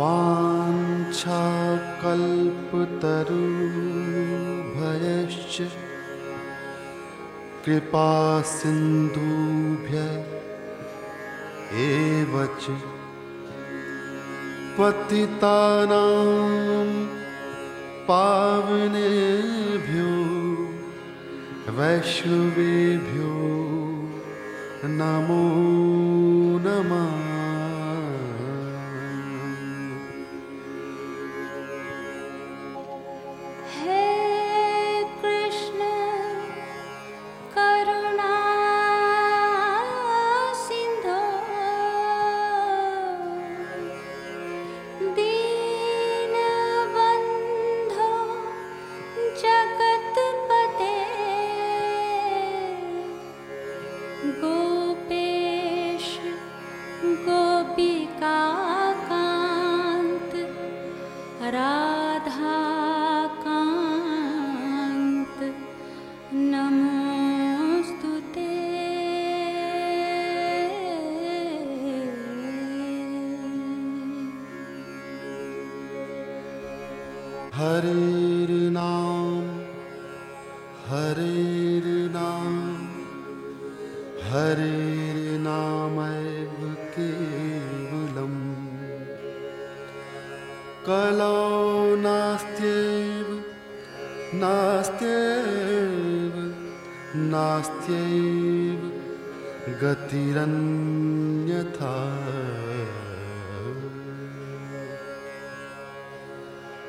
वाञ्छाकल्पतरुभयश्च कृपा सिन्धुभ्य एव च। पावनेभ्यो वैष्णवेभ्यो नमः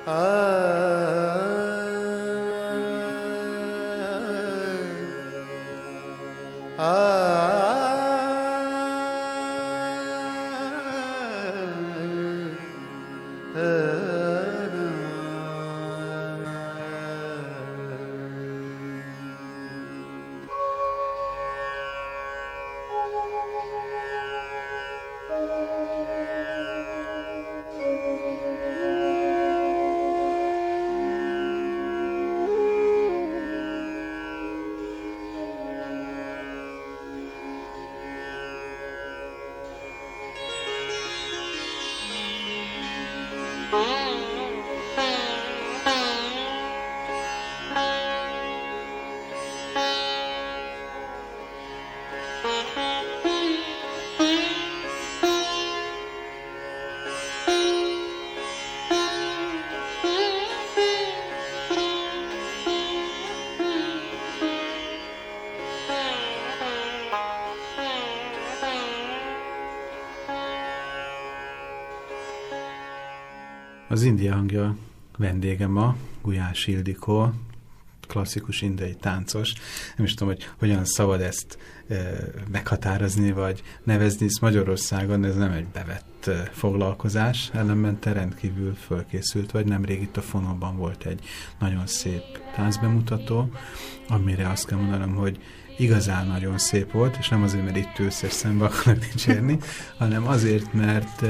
啊。Az India hangja vendége ma, Gulyás Ildikó, klasszikus indiai táncos. Nem is tudom, hogy hogyan szabad ezt e, meghatározni, vagy nevezni. Ez Magyarországon ez nem egy bevett e, foglalkozás, ellenben te rendkívül fölkészült vagy. Nemrég itt a fonóban volt egy nagyon szép táncbemutató, amire azt kell mondanom, hogy igazán nagyon szép volt, és nem azért, mert itt ülsz és szembe akarok dicsérni, hanem azért, mert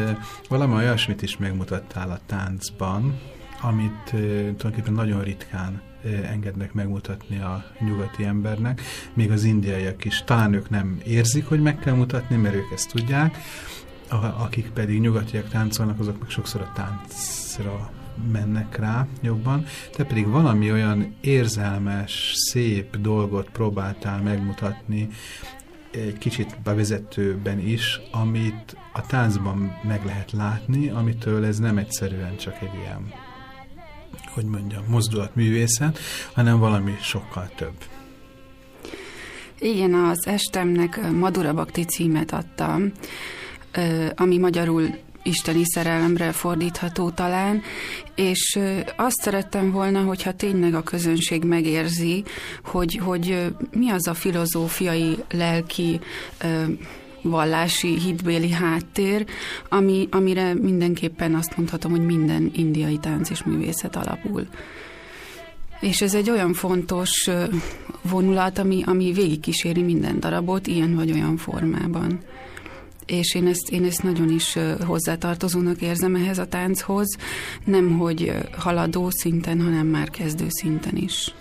valami olyasmit is megmutattál a táncban, amit tulajdonképpen nagyon ritkán engednek megmutatni a nyugati embernek, még az indiaiak is. Talán ők nem érzik, hogy meg kell mutatni, mert ők ezt tudják, akik pedig nyugatiak táncolnak, azok meg sokszor a táncra mennek rá jobban, te pedig valami olyan érzelmes, szép dolgot próbáltál megmutatni, egy kicsit bevezetőben is, amit a táncban meg lehet látni, amitől ez nem egyszerűen csak egy ilyen hogy mondjam, mozdulatművészet, hanem valami sokkal több. Igen, az estemnek Madura Bakti címet adtam, ami magyarul isteni szerelemre fordítható talán, és azt szerettem volna, hogyha tényleg a közönség megérzi, hogy, hogy mi az a filozófiai, lelki vallási, hitbéli háttér, ami, amire mindenképpen azt mondhatom, hogy minden indiai tánc és művészet alapul. És ez egy olyan fontos vonulat, ami, ami végigkíséri minden darabot, ilyen vagy olyan formában. És én ezt, én ezt nagyon is hozzátartozónak érzem ehhez a tánchoz, nem hogy haladó szinten, hanem már kezdő szinten is.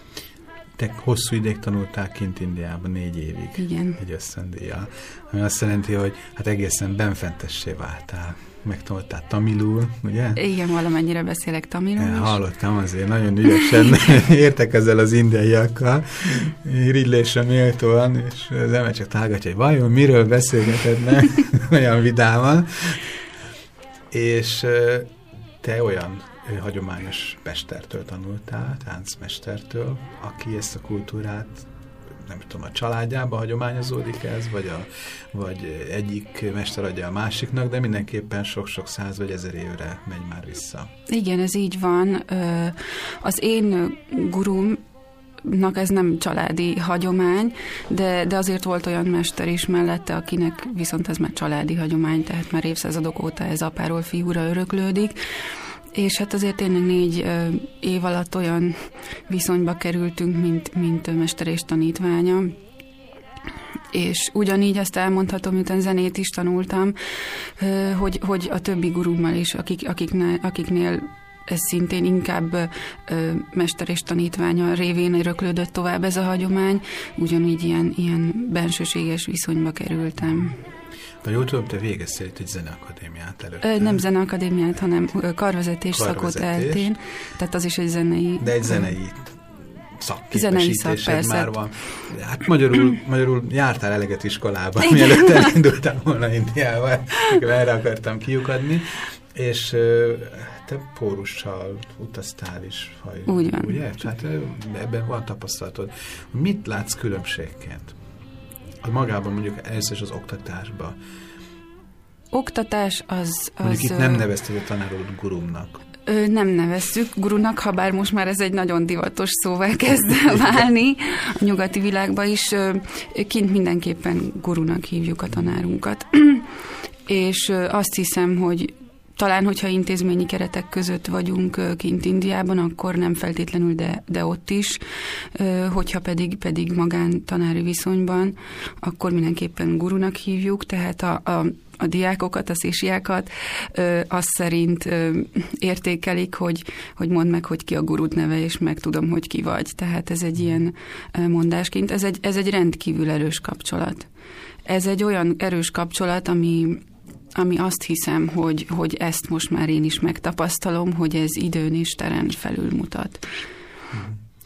Te hosszú ideig tanultál kint Indiában, négy évig. Igen. Egy ösztöndíjjal. Ami azt jelenti, hogy hát egészen benfentessé váltál. Megtanultál tamilul, ugye? Igen, valamennyire beszélek tamilul is. hallottam azért, nagyon ügyesen értek ezzel az indiaiakkal, irigylésre méltóan, és az ember csak találgatja, hogy vajon miről beszélgetednek, olyan vidáman. És te olyan hagyományos mestertől tanultál, táncmestertől, aki ezt a kultúrát nem tudom, a családjába hagyományozódik ez, vagy, a, vagy egyik mester adja a másiknak, de mindenképpen sok-sok száz vagy ezer évre megy már vissza. Igen, ez így van. Az én gurumnak ez nem családi hagyomány, de, de azért volt olyan mester is mellette, akinek viszont ez már családi hagyomány, tehát már évszázadok óta ez apáról fiúra öröklődik. És hát azért tényleg négy év alatt olyan viszonyba kerültünk, mint, mint mester és tanítványa. És ugyanígy ezt elmondhatom, miután zenét is tanultam, hogy, hogy a többi gurummal is, akik, akiknél, akiknél ez szintén inkább ö, mester és tanítványa révén öröklődött tovább ez a hagyomány, ugyanígy ilyen, ilyen bensőséges viszonyba kerültem. Ha jól tudom, te végeztél itt egy zeneakadémiát előtt. Ö, nem zeneakadémiát, hanem karvezetés, szakot eltén, tehát az is egy zenei... De egy zenei szakképesítésed szak, persze. már van. Hát magyarul, magyarul jártál eleget iskolában, mielőtt elindultál volna Indiába, erre akartam kiukadni, és te pórussal utaztál is. Ha, Úgy van. Ugye? Hát ö, ebben van tapasztalatod. Mit látsz különbségként? A magában mondjuk először is az oktatásban. Oktatás az... az Mondjuk itt nem nevezted a tanárodat gurumnak. Ö, nem nevezzük gurunak, ha bár most már ez egy nagyon divatos szóval kezd válni a nyugati világban is. Ö, Kint mindenképpen gurunak hívjuk a tanárunkat. És ö, azt hiszem, hogy talán, hogyha intézményi keretek között vagyunk kint Indiában, akkor nem feltétlenül, de, de ott is. Hogyha pedig, pedig magán tanári viszonyban, akkor mindenképpen gurunak hívjuk, tehát a, a a diákokat, a szésiákat azt szerint értékelik, hogy, hogy mondd meg, hogy ki a gurút neve, és meg tudom, hogy ki vagy. Tehát ez egy ilyen mondásként, ez egy, ez egy rendkívül erős kapcsolat. Ez egy olyan erős kapcsolat, ami, ami azt hiszem, hogy, hogy ezt most már én is megtapasztalom, hogy ez időn és teren felülmutat.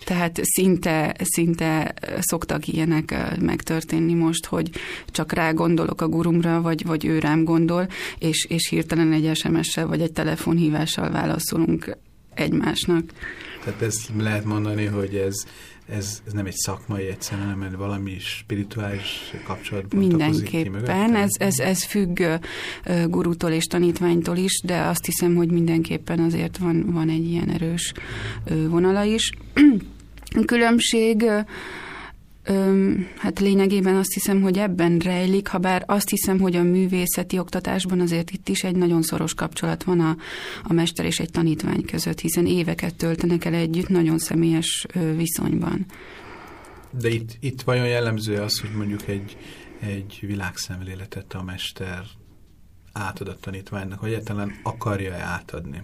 Tehát szinte, szinte szoktak ilyenek megtörténni most, hogy csak rá gondolok a gurumra, vagy, vagy ő rám gondol, és, és hirtelen egy SMS-sel vagy egy telefonhívással válaszolunk egymásnak. Tehát ezt lehet mondani, hogy ez, ez, ez nem egy szakmai egyszerűen, hanem valami spirituális kapcsolat bontakozik ki Mindenképpen, ez, ez, ez függ gurútól és tanítványtól is, de azt hiszem, hogy mindenképpen azért van, van egy ilyen erős vonala is. Különbség ö, ö, hát lényegében azt hiszem, hogy ebben rejlik, ha bár azt hiszem, hogy a művészeti oktatásban azért itt is egy nagyon szoros kapcsolat van a, a mester és egy tanítvány között, hiszen éveket töltenek el együtt nagyon személyes viszonyban. De itt, itt vajon jellemző az, hogy mondjuk egy, egy világszemléletet a mester átad a tanítványnak, vagy egyáltalán akarja-e átadni?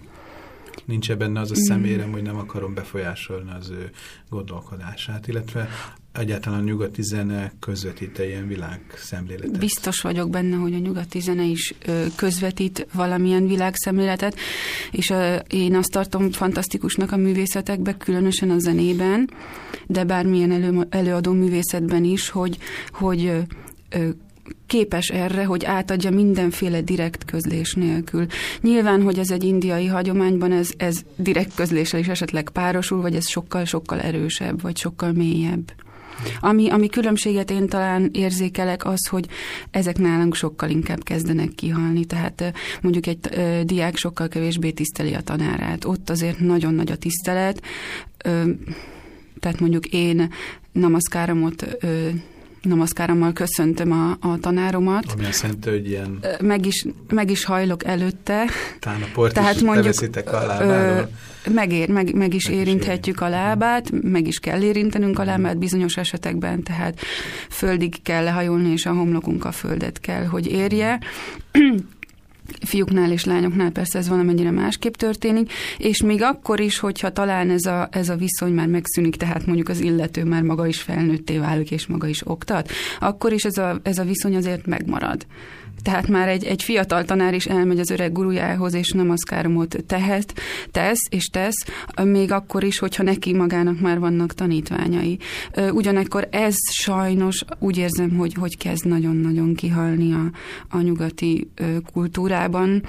Nincs -e benne az a szemérem, hogy nem akarom befolyásolni az ő gondolkodását, illetve egyáltalán a nyugati zene közvetít-e ilyen világszemléletet? Biztos vagyok benne, hogy a nyugati zene is közvetít valamilyen világszemléletet, és én azt tartom fantasztikusnak a művészetekben, különösen a zenében, de bármilyen elő, előadó művészetben is, hogy, hogy képes erre, hogy átadja mindenféle direkt közlés nélkül. Nyilván, hogy ez egy indiai hagyományban, ez, ez direkt közléssel is esetleg párosul, vagy ez sokkal-sokkal erősebb, vagy sokkal mélyebb. Ami, ami különbséget én talán érzékelek az, hogy ezek nálunk sokkal inkább kezdenek kihalni, tehát mondjuk egy diák sokkal kevésbé tiszteli a tanárát. Ott azért nagyon nagy a tisztelet, tehát mondjuk én namaszkáramot ö, namaszkárommal köszöntöm a, a tanáromat. Ami azt jelenti, hogy ilyen Meg is, meg is hajlok előtte, tánaport Tehát is mondjuk, a lábáról. megér, meg, meg is Meg is érinthetjük a lábát, meg is kell érintenünk a lábát bizonyos esetekben, tehát földig kell lehajolni, és a homlokunk a földet kell, hogy érje. Fiúknál és lányoknál persze ez valamennyire másképp történik, és még akkor is, hogyha talán ez a, ez a viszony már megszűnik, tehát mondjuk az illető már maga is felnőtté válik, és maga is oktat, akkor is ez a, ez a viszony azért megmarad. Tehát már egy, egy fiatal tanár is elmegy az öreg gurujához, és namaszkáromot tehet, tesz és tesz, még akkor is, hogyha neki magának már vannak tanítványai. Ugyanakkor ez sajnos úgy érzem, hogy, hogy kezd nagyon-nagyon kihalni a, a nyugati kultúrában.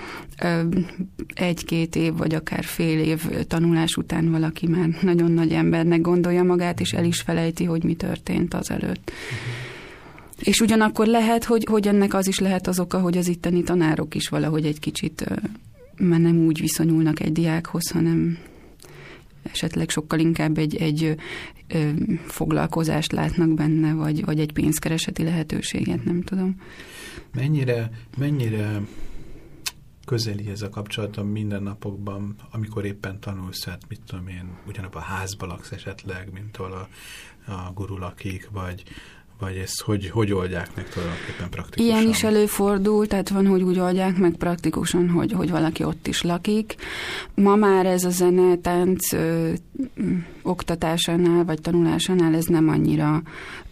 Egy-két év, vagy akár fél év tanulás után valaki már nagyon nagy embernek gondolja magát, és el is felejti, hogy mi történt azelőtt. És ugyanakkor lehet, hogy, hogy ennek az is lehet az oka, hogy az itteni tanárok is valahogy egy kicsit már nem úgy viszonyulnak egy diákhoz, hanem esetleg sokkal inkább egy, egy ö, foglalkozást látnak benne, vagy, vagy egy pénzkereseti lehetőséget, nem tudom. Mennyire, mennyire közeli ez a kapcsolat a mindennapokban, amikor éppen tanulsz, hát mit tudom én, ugyanabban a házban laksz esetleg, mint ahol a, a guru vagy, vagy ezt hogy, hogy oldják meg tulajdonképpen praktikusan? Ilyen is előfordul, tehát van, hogy úgy oldják meg praktikusan, hogy, hogy valaki ott is lakik. Ma már ez a zene, tánc ö, oktatásánál vagy tanulásánál ez nem annyira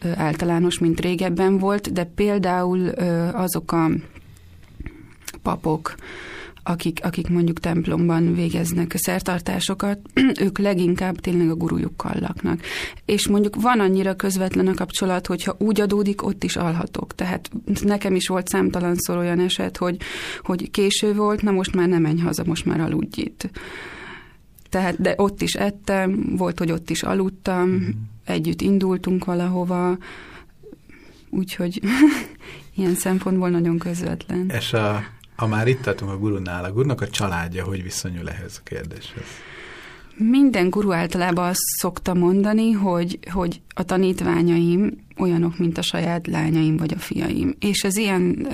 ö, általános, mint régebben volt, de például ö, azok a papok, akik, akik mondjuk templomban végeznek szertartásokat, ők leginkább tényleg a gurujukkal laknak. És mondjuk van annyira közvetlen a kapcsolat, hogyha úgy adódik, ott is alhatok. Tehát nekem is volt számtalanszor olyan eset, hogy, hogy késő volt, na most már nem menj haza, most már aludj itt. Tehát, de ott is ettem, volt, hogy ott is aludtam, Mhm. együtt indultunk valahova, úgyhogy ilyen szempontból nagyon közvetlen. És a, ha már itt tartunk a gurunál, a gurunak a családja hogy viszonyul ehhez a kérdéshez? Minden guru általában azt szokta mondani, hogy, hogy a tanítványaim olyanok, mint a saját lányaim vagy a fiaim. És ez ilyen,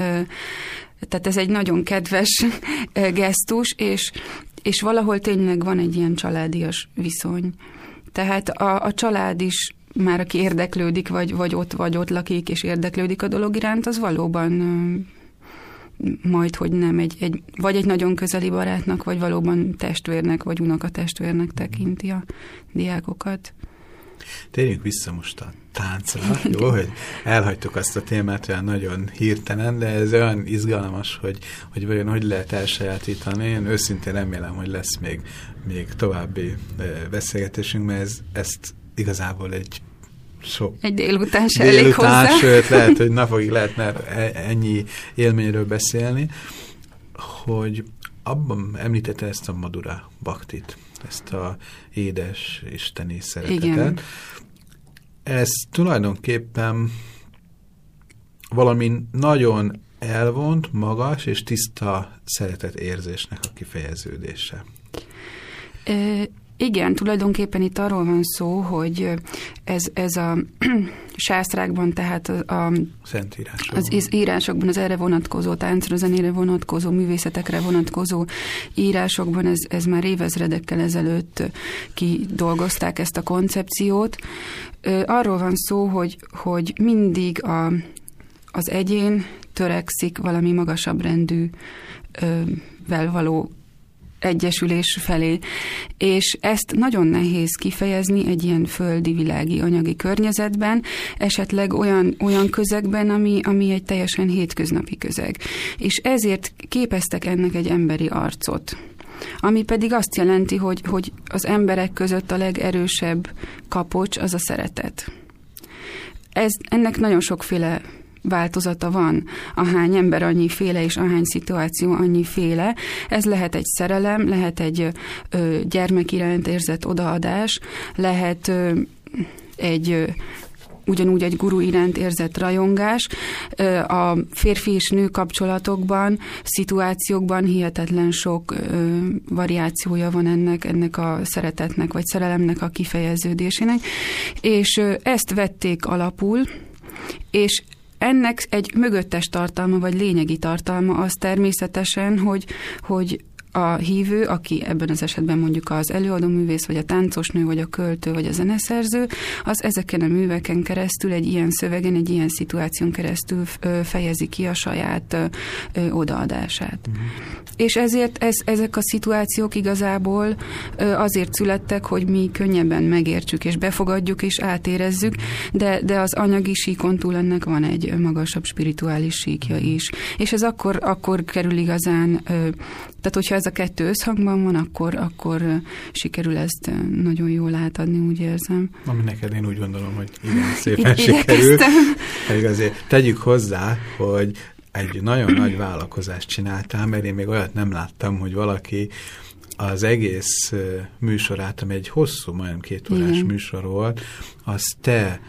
tehát ez egy nagyon kedves gesztus, és, és valahol tényleg van egy ilyen családias viszony. Tehát a, a család is már aki érdeklődik, vagy, vagy ott vagy ott lakik, és érdeklődik a dolog iránt, az valóban majd, hogy nem egy, egy, vagy egy nagyon közeli barátnak, vagy valóban testvérnek, vagy unokatestvérnek tekinti a diákokat. Térjünk vissza most a táncra, jó, hogy elhagytuk azt a témát olyan nagyon hirtelen, de ez olyan izgalmas, hogy, hogy vajon hogy lehet elsajátítani. Én őszintén remélem, hogy lesz még, még további beszélgetésünk, mert ez, ezt igazából egy sok Egy délután se elég délután, hozzá. sőt, lehet, hogy napokig lehetne e- ennyi élményről beszélni, hogy abban említette ezt a Madura baktit, ezt a édes isteni szeretetet. Igen. Ez tulajdonképpen valami nagyon elvont, magas és tiszta szeretetérzésnek a kifejeződése. Ö, igen, tulajdonképpen itt arról van szó, hogy ez, ez a sásztrákban, tehát a, a az írásokban, az erre vonatkozó táncra, zenére vonatkozó, művészetekre vonatkozó írásokban ez, ez már évezredekkel ezelőtt kidolgozták ezt a koncepciót. Arról van szó, hogy, hogy mindig a, az egyén törekszik valami magasabb rendű vel való egyesülés felé. És ezt nagyon nehéz kifejezni egy ilyen földi, világi, anyagi környezetben, esetleg olyan, olyan közegben, ami, ami egy teljesen hétköznapi közeg. És ezért képeztek ennek egy emberi arcot. Ami pedig azt jelenti, hogy, hogy az emberek között a legerősebb kapocs az a szeretet. Ez, ennek nagyon sokféle változata van. Ahány ember annyi féle, és ahány szituáció annyi féle. Ez lehet egy szerelem, lehet egy ö, gyermek iránt érzett odaadás, lehet ö, egy ö, ugyanúgy egy guru iránt érzett rajongás. A férfi és nő kapcsolatokban, szituációkban hihetetlen sok variációja van ennek, ennek a szeretetnek, vagy szerelemnek a kifejeződésének. És ezt vették alapul, és ennek egy mögöttes tartalma, vagy lényegi tartalma az természetesen, hogy, hogy a hívő, aki ebben az esetben mondjuk az előadó művész, vagy a táncosnő, vagy a költő, vagy a zeneszerző, az ezeken a műveken keresztül, egy ilyen szövegen, egy ilyen szituáción keresztül fejezi ki a saját odaadását. Uh-huh. És ezért ez, ezek a szituációk igazából azért születtek, hogy mi könnyebben megértsük, és befogadjuk, és átérezzük, de, de az anyagi síkon túl ennek van egy magasabb spirituális síkja is. És ez akkor, akkor kerül igazán, tehát hogyha ez a kettő összhangban van, akkor, akkor sikerül ezt nagyon jól átadni, úgy érzem. Ami neked én úgy gondolom, hogy igen, szépen sikerül. Pedig azért tegyük hozzá, hogy egy nagyon nagy vállalkozást csináltál, mert én még olyat nem láttam, hogy valaki az egész műsorát, ami egy hosszú, majdnem két órás Igen. műsor volt, az te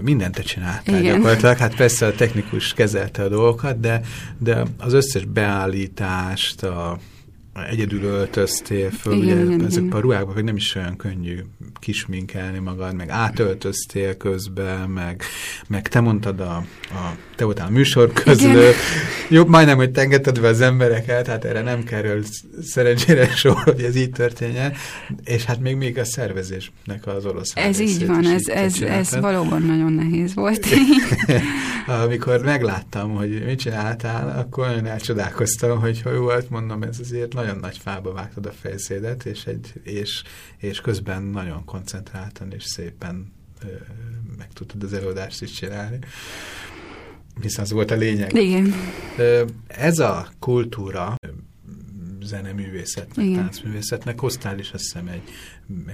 mindent te csináltál Igen. gyakorlatilag. Hát persze a technikus kezelte a dolgokat, de, de az összes beállítást, a egyedül öltöztél föl, igen, ugye igen, ezek igen. a ruhákban hogy nem is olyan könnyű kisminkelni magad, meg átöltöztél közben, meg, meg te mondtad, a, a, te voltál a műsor közlő, jobb majdnem, hogy tengeted be az embereket, hát erre nem kerül szerencsére sor, hogy ez így történjen, és hát még még a szervezésnek az orosz Ez így van, ez, ez, ez valóban nagyon nehéz volt. Amikor megláttam, hogy mit csináltál, akkor nagyon elcsodálkoztam, hogy hogy volt, mondom, ez azért nagyon nagy fába vágtad a fejszédet, és, egy, és, és közben nagyon koncentráltan és szépen meg tudtad az előadást is csinálni. Hiszen az volt a lényeg. Igen. Ez a kultúra zeneművészetnek, Igen. táncművészetnek hoztál is azt hiszem egy,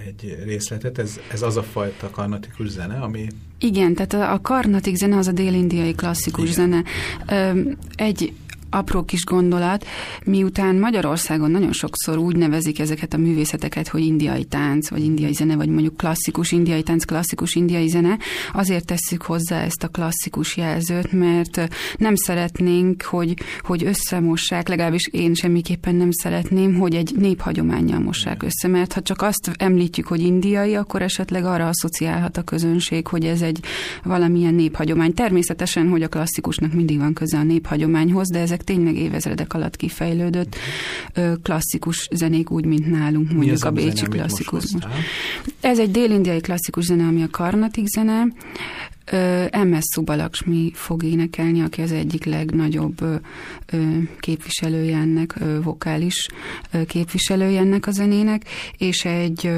egy részletet. Ez, ez az a fajta karnatikus zene, ami... Igen, tehát a, a karnatik zene az a dél-indiai klasszikus Igen. zene. Egy apró kis gondolat, miután Magyarországon nagyon sokszor úgy nevezik ezeket a művészeteket, hogy indiai tánc, vagy indiai zene, vagy mondjuk klasszikus indiai tánc, klasszikus indiai zene, azért tesszük hozzá ezt a klasszikus jelzőt, mert nem szeretnénk, hogy, hogy összemossák, legalábbis én semmiképpen nem szeretném, hogy egy néphagyományjal mossák össze, mert ha csak azt említjük, hogy indiai, akkor esetleg arra asszociálhat a közönség, hogy ez egy valamilyen néphagyomány. Természetesen, hogy a klasszikusnak mindig van köze a néphagyományhoz, de ezek ezek tényleg évezredek alatt kifejlődött klasszikus zenék, úgy, mint nálunk, mondjuk a bécsi zene, klasszikus. Ez egy dél-indiai klasszikus zene, ami a karnatik zene. MS Subalakshmi fog énekelni, aki az egyik legnagyobb képviselője ennek, vokális képviselője ennek a zenének, és egy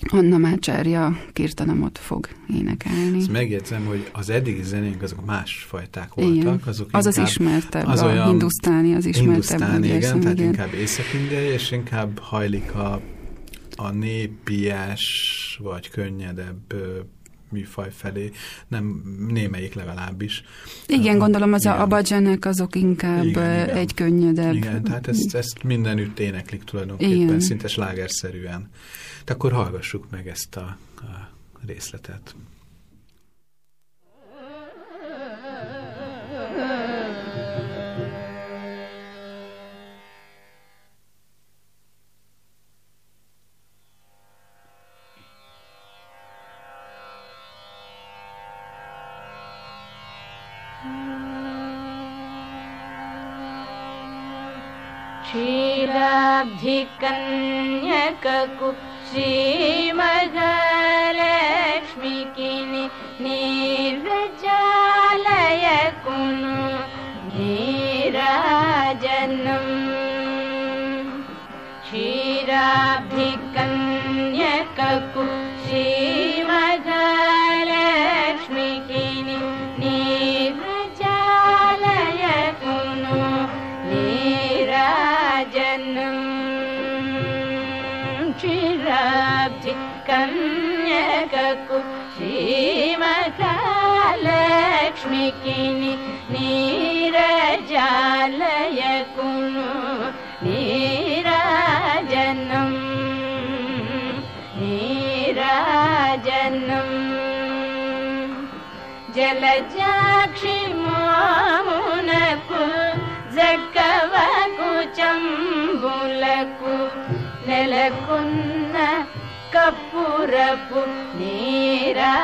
Anna Mácsárja kirtanamot fog énekelni. Ezt megjegyzem, hogy az eddigi zenénk azok másfajták voltak. Igen. Azok az az ismertebb, az a hindusztáni az ismertebb. Hindusztáni, igen, érzem, tehát igen. inkább észak-indiai, és inkább hajlik a, a népies, vagy könnyedebb műfaj felé, nem némelyik legalábbis. Igen, gondolom az igen. a abadzsenek azok inkább igen, igen. egy könnyedebb. Igen, tehát ezt, ezt mindenütt éneklik tulajdonképpen, igen. szinte slágerszerűen. De akkor hallgassuk meg ezt a, a részletet. कुश्री मि श्रीमहालक्ष्मिकिनि नीरजालय कुनु नीराजनम् नीराजनम् జలజాక్షి మామునకు జక్కవకు చంబులకు నెలకొన్న కప్పురపు నీరాజనం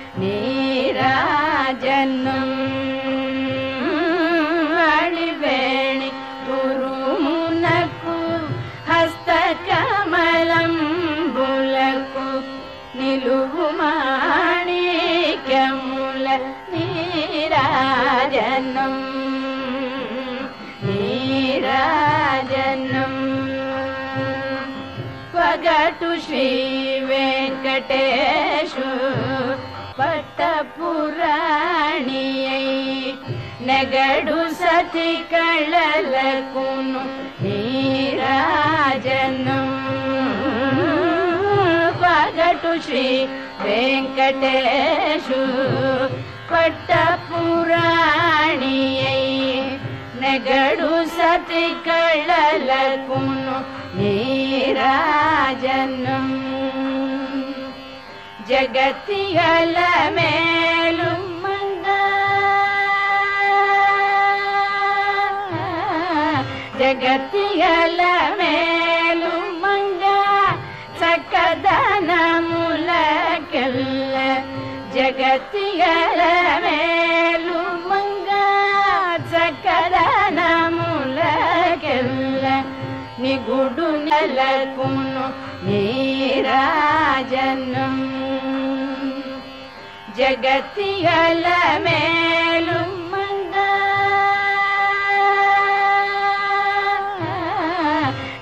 जन् हस्तकमलं बुलकु नीलुमाणि कमुल निराजन्ीराजन् पगु श्री वेङ्कटेश पुराणी नगर सति कर्ल हीरा जनुकटु पराणीयै नगरु सति कर्ल हीरा जन జగతిగల మేలు జగతిగల మేలు మంగ చక్కదనములకెల్ల జగతిగల మేలు మంగ చక్కదనములకెల్ల నిగుడు నెలకును నీరాజనం జగతిగల మేలు మంగ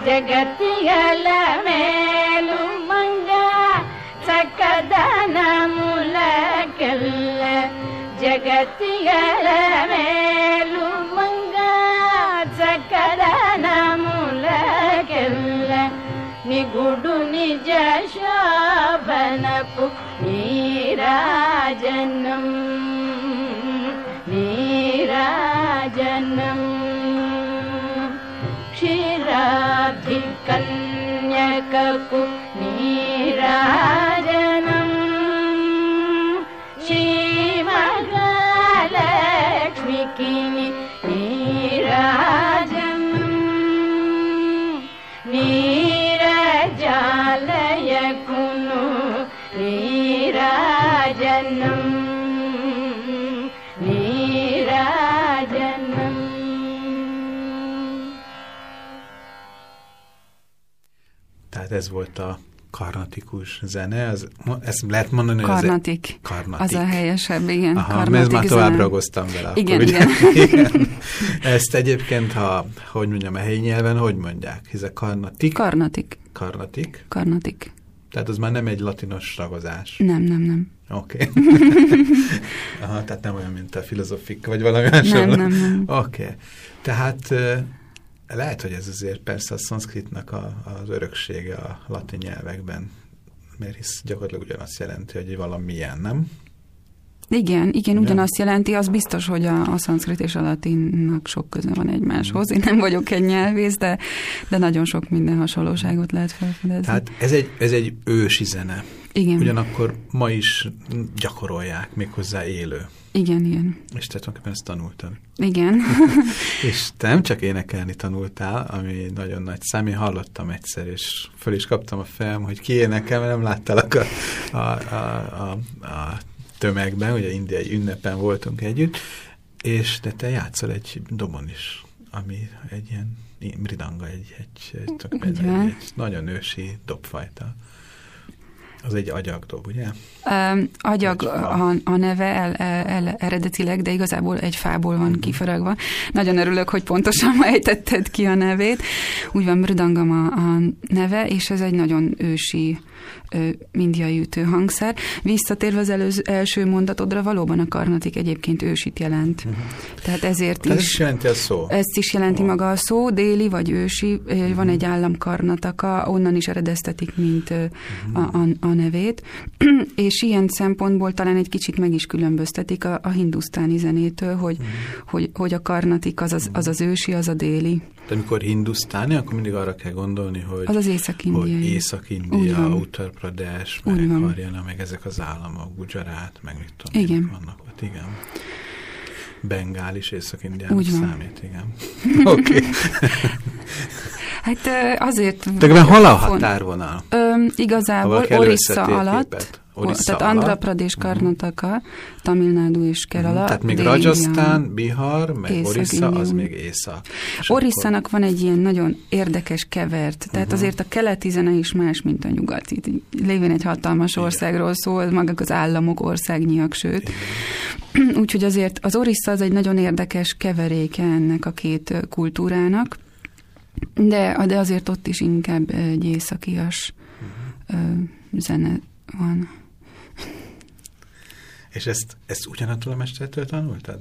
జగతిగల మేలు మంగ చక్కదనములకెల్ల జగతిగల మేలు మంగ చక్కదనములకెల్ల నిగుడు నిజ శోభనపు నీరాజనం जनम् नीराजनम् क्षीराधिकन्यकपु नीरा நீராஜனம் Tehát ez volt a karnatikus zene, az, ezt lehet mondani, hogy karnatik. Ez, karnatik. Az a helyesebb, igen. Aha, karnatik mert már tovább zene. ragoztam vele. Igen, akkor, igen. Ugye? igen. Ezt egyébként, ha, hogy mondjam, a helyi nyelven, hogy mondják? Ez a karnatik? Karnatik. Karnatik. Karnatik tehát az már nem egy latinos ragozás. Nem, nem, nem. Oké. Okay. Aha, tehát nem olyan, mint a filozofik, vagy valami hasonló. Nem, nem, nem. Oké. Okay. Tehát lehet, hogy ez azért persze a szanszkritnak a, az öröksége a latin nyelvekben, mert hisz gyakorlatilag ugyanazt jelenti, hogy valamilyen, nem? Igen, igen, ugyanazt jelenti, az biztos, hogy a, a szanszkrit és a latinnak sok köze van egymáshoz. Én nem vagyok egy nyelvész, de, de nagyon sok minden hasonlóságot lehet felfedezni. Tehát ez egy, ez egy ősi zene. igen, Ugyanakkor ma is gyakorolják, méghozzá élő. igen, igen. És te tulajdonképpen ezt tanultad. Igen. És te nem csak énekelni tanultál, ami nagyon nagy szám, én hallottam egyszer, és föl is kaptam a fejem, hogy ki énekel, mert nem láttalak a, a, a, a, a tömegben, ugye indiai ünnepen voltunk együtt, és de te játszol egy dobon is, ami egy ilyen mridanga, egy, egy, egy, egy, egy, nagyon ősi dobfajta. Az egy agyagdob, ugye? Um, agyag a, a neve el, el, el, eredetileg, de igazából egy fából van Mhm. kifaragva. Nagyon örülök, hogy pontosan ma ejtetted ki a nevét. Úgy van, Mridangam a, a neve, és ez egy nagyon ősi indiai ütőhangszer. Visszatérve az előző, első mondatodra, valóban a karnatik egyébként ősit jelent. Tehát ezért ez is... is jelenti a szó. Ezt is jelenti Ó. maga a szó, déli vagy ősi, ö, van egy állam karnataka, onnan is eredeztetik, mint ö, a, a, a nevét, és ilyen szempontból talán egy kicsit meg is különböztetik a, a hindusztáni zenétől, hogy, hogy, hogy a karnatik az az, az az ősi, az a déli, De amikor hindusztáni, akkor mindig arra kell gondolni, hogy, az az hogy észak-indiai. Úgy Észak-India. Uttar Pradesh, meg van. Haryana, meg ezek az államok, Gujarat, meg mit tudom, Igen. vannak ott, igen. Bengál is Észak-Indiának van. számít, igen. Oké. Okay. Hát azért... De mert hol a font- határvonal? Ö, Ha igazából Orissa alatt, térképet. Orissa tehát. Andhra Pradesh, Karnataka, Tamil Nadu és Kerala. Tehát még. Rajasztán, Bihar, meg. Orissa, az még észak. És Orisszának van egy ilyen nagyon érdekes kevert, tehát Mhm. azért a keleti zene is más, mint a nyugati. Lévén egy hatalmas Igen. országról szól, maguk az államok országnyiak, sőt. Úgyhogy azért az Orissa az egy nagyon érdekes keveréke ennek a két kultúrának, de, de azért ott is inkább egy északias ö, zene van. És ezt, ezt ugyanattól a mestertől tanultad?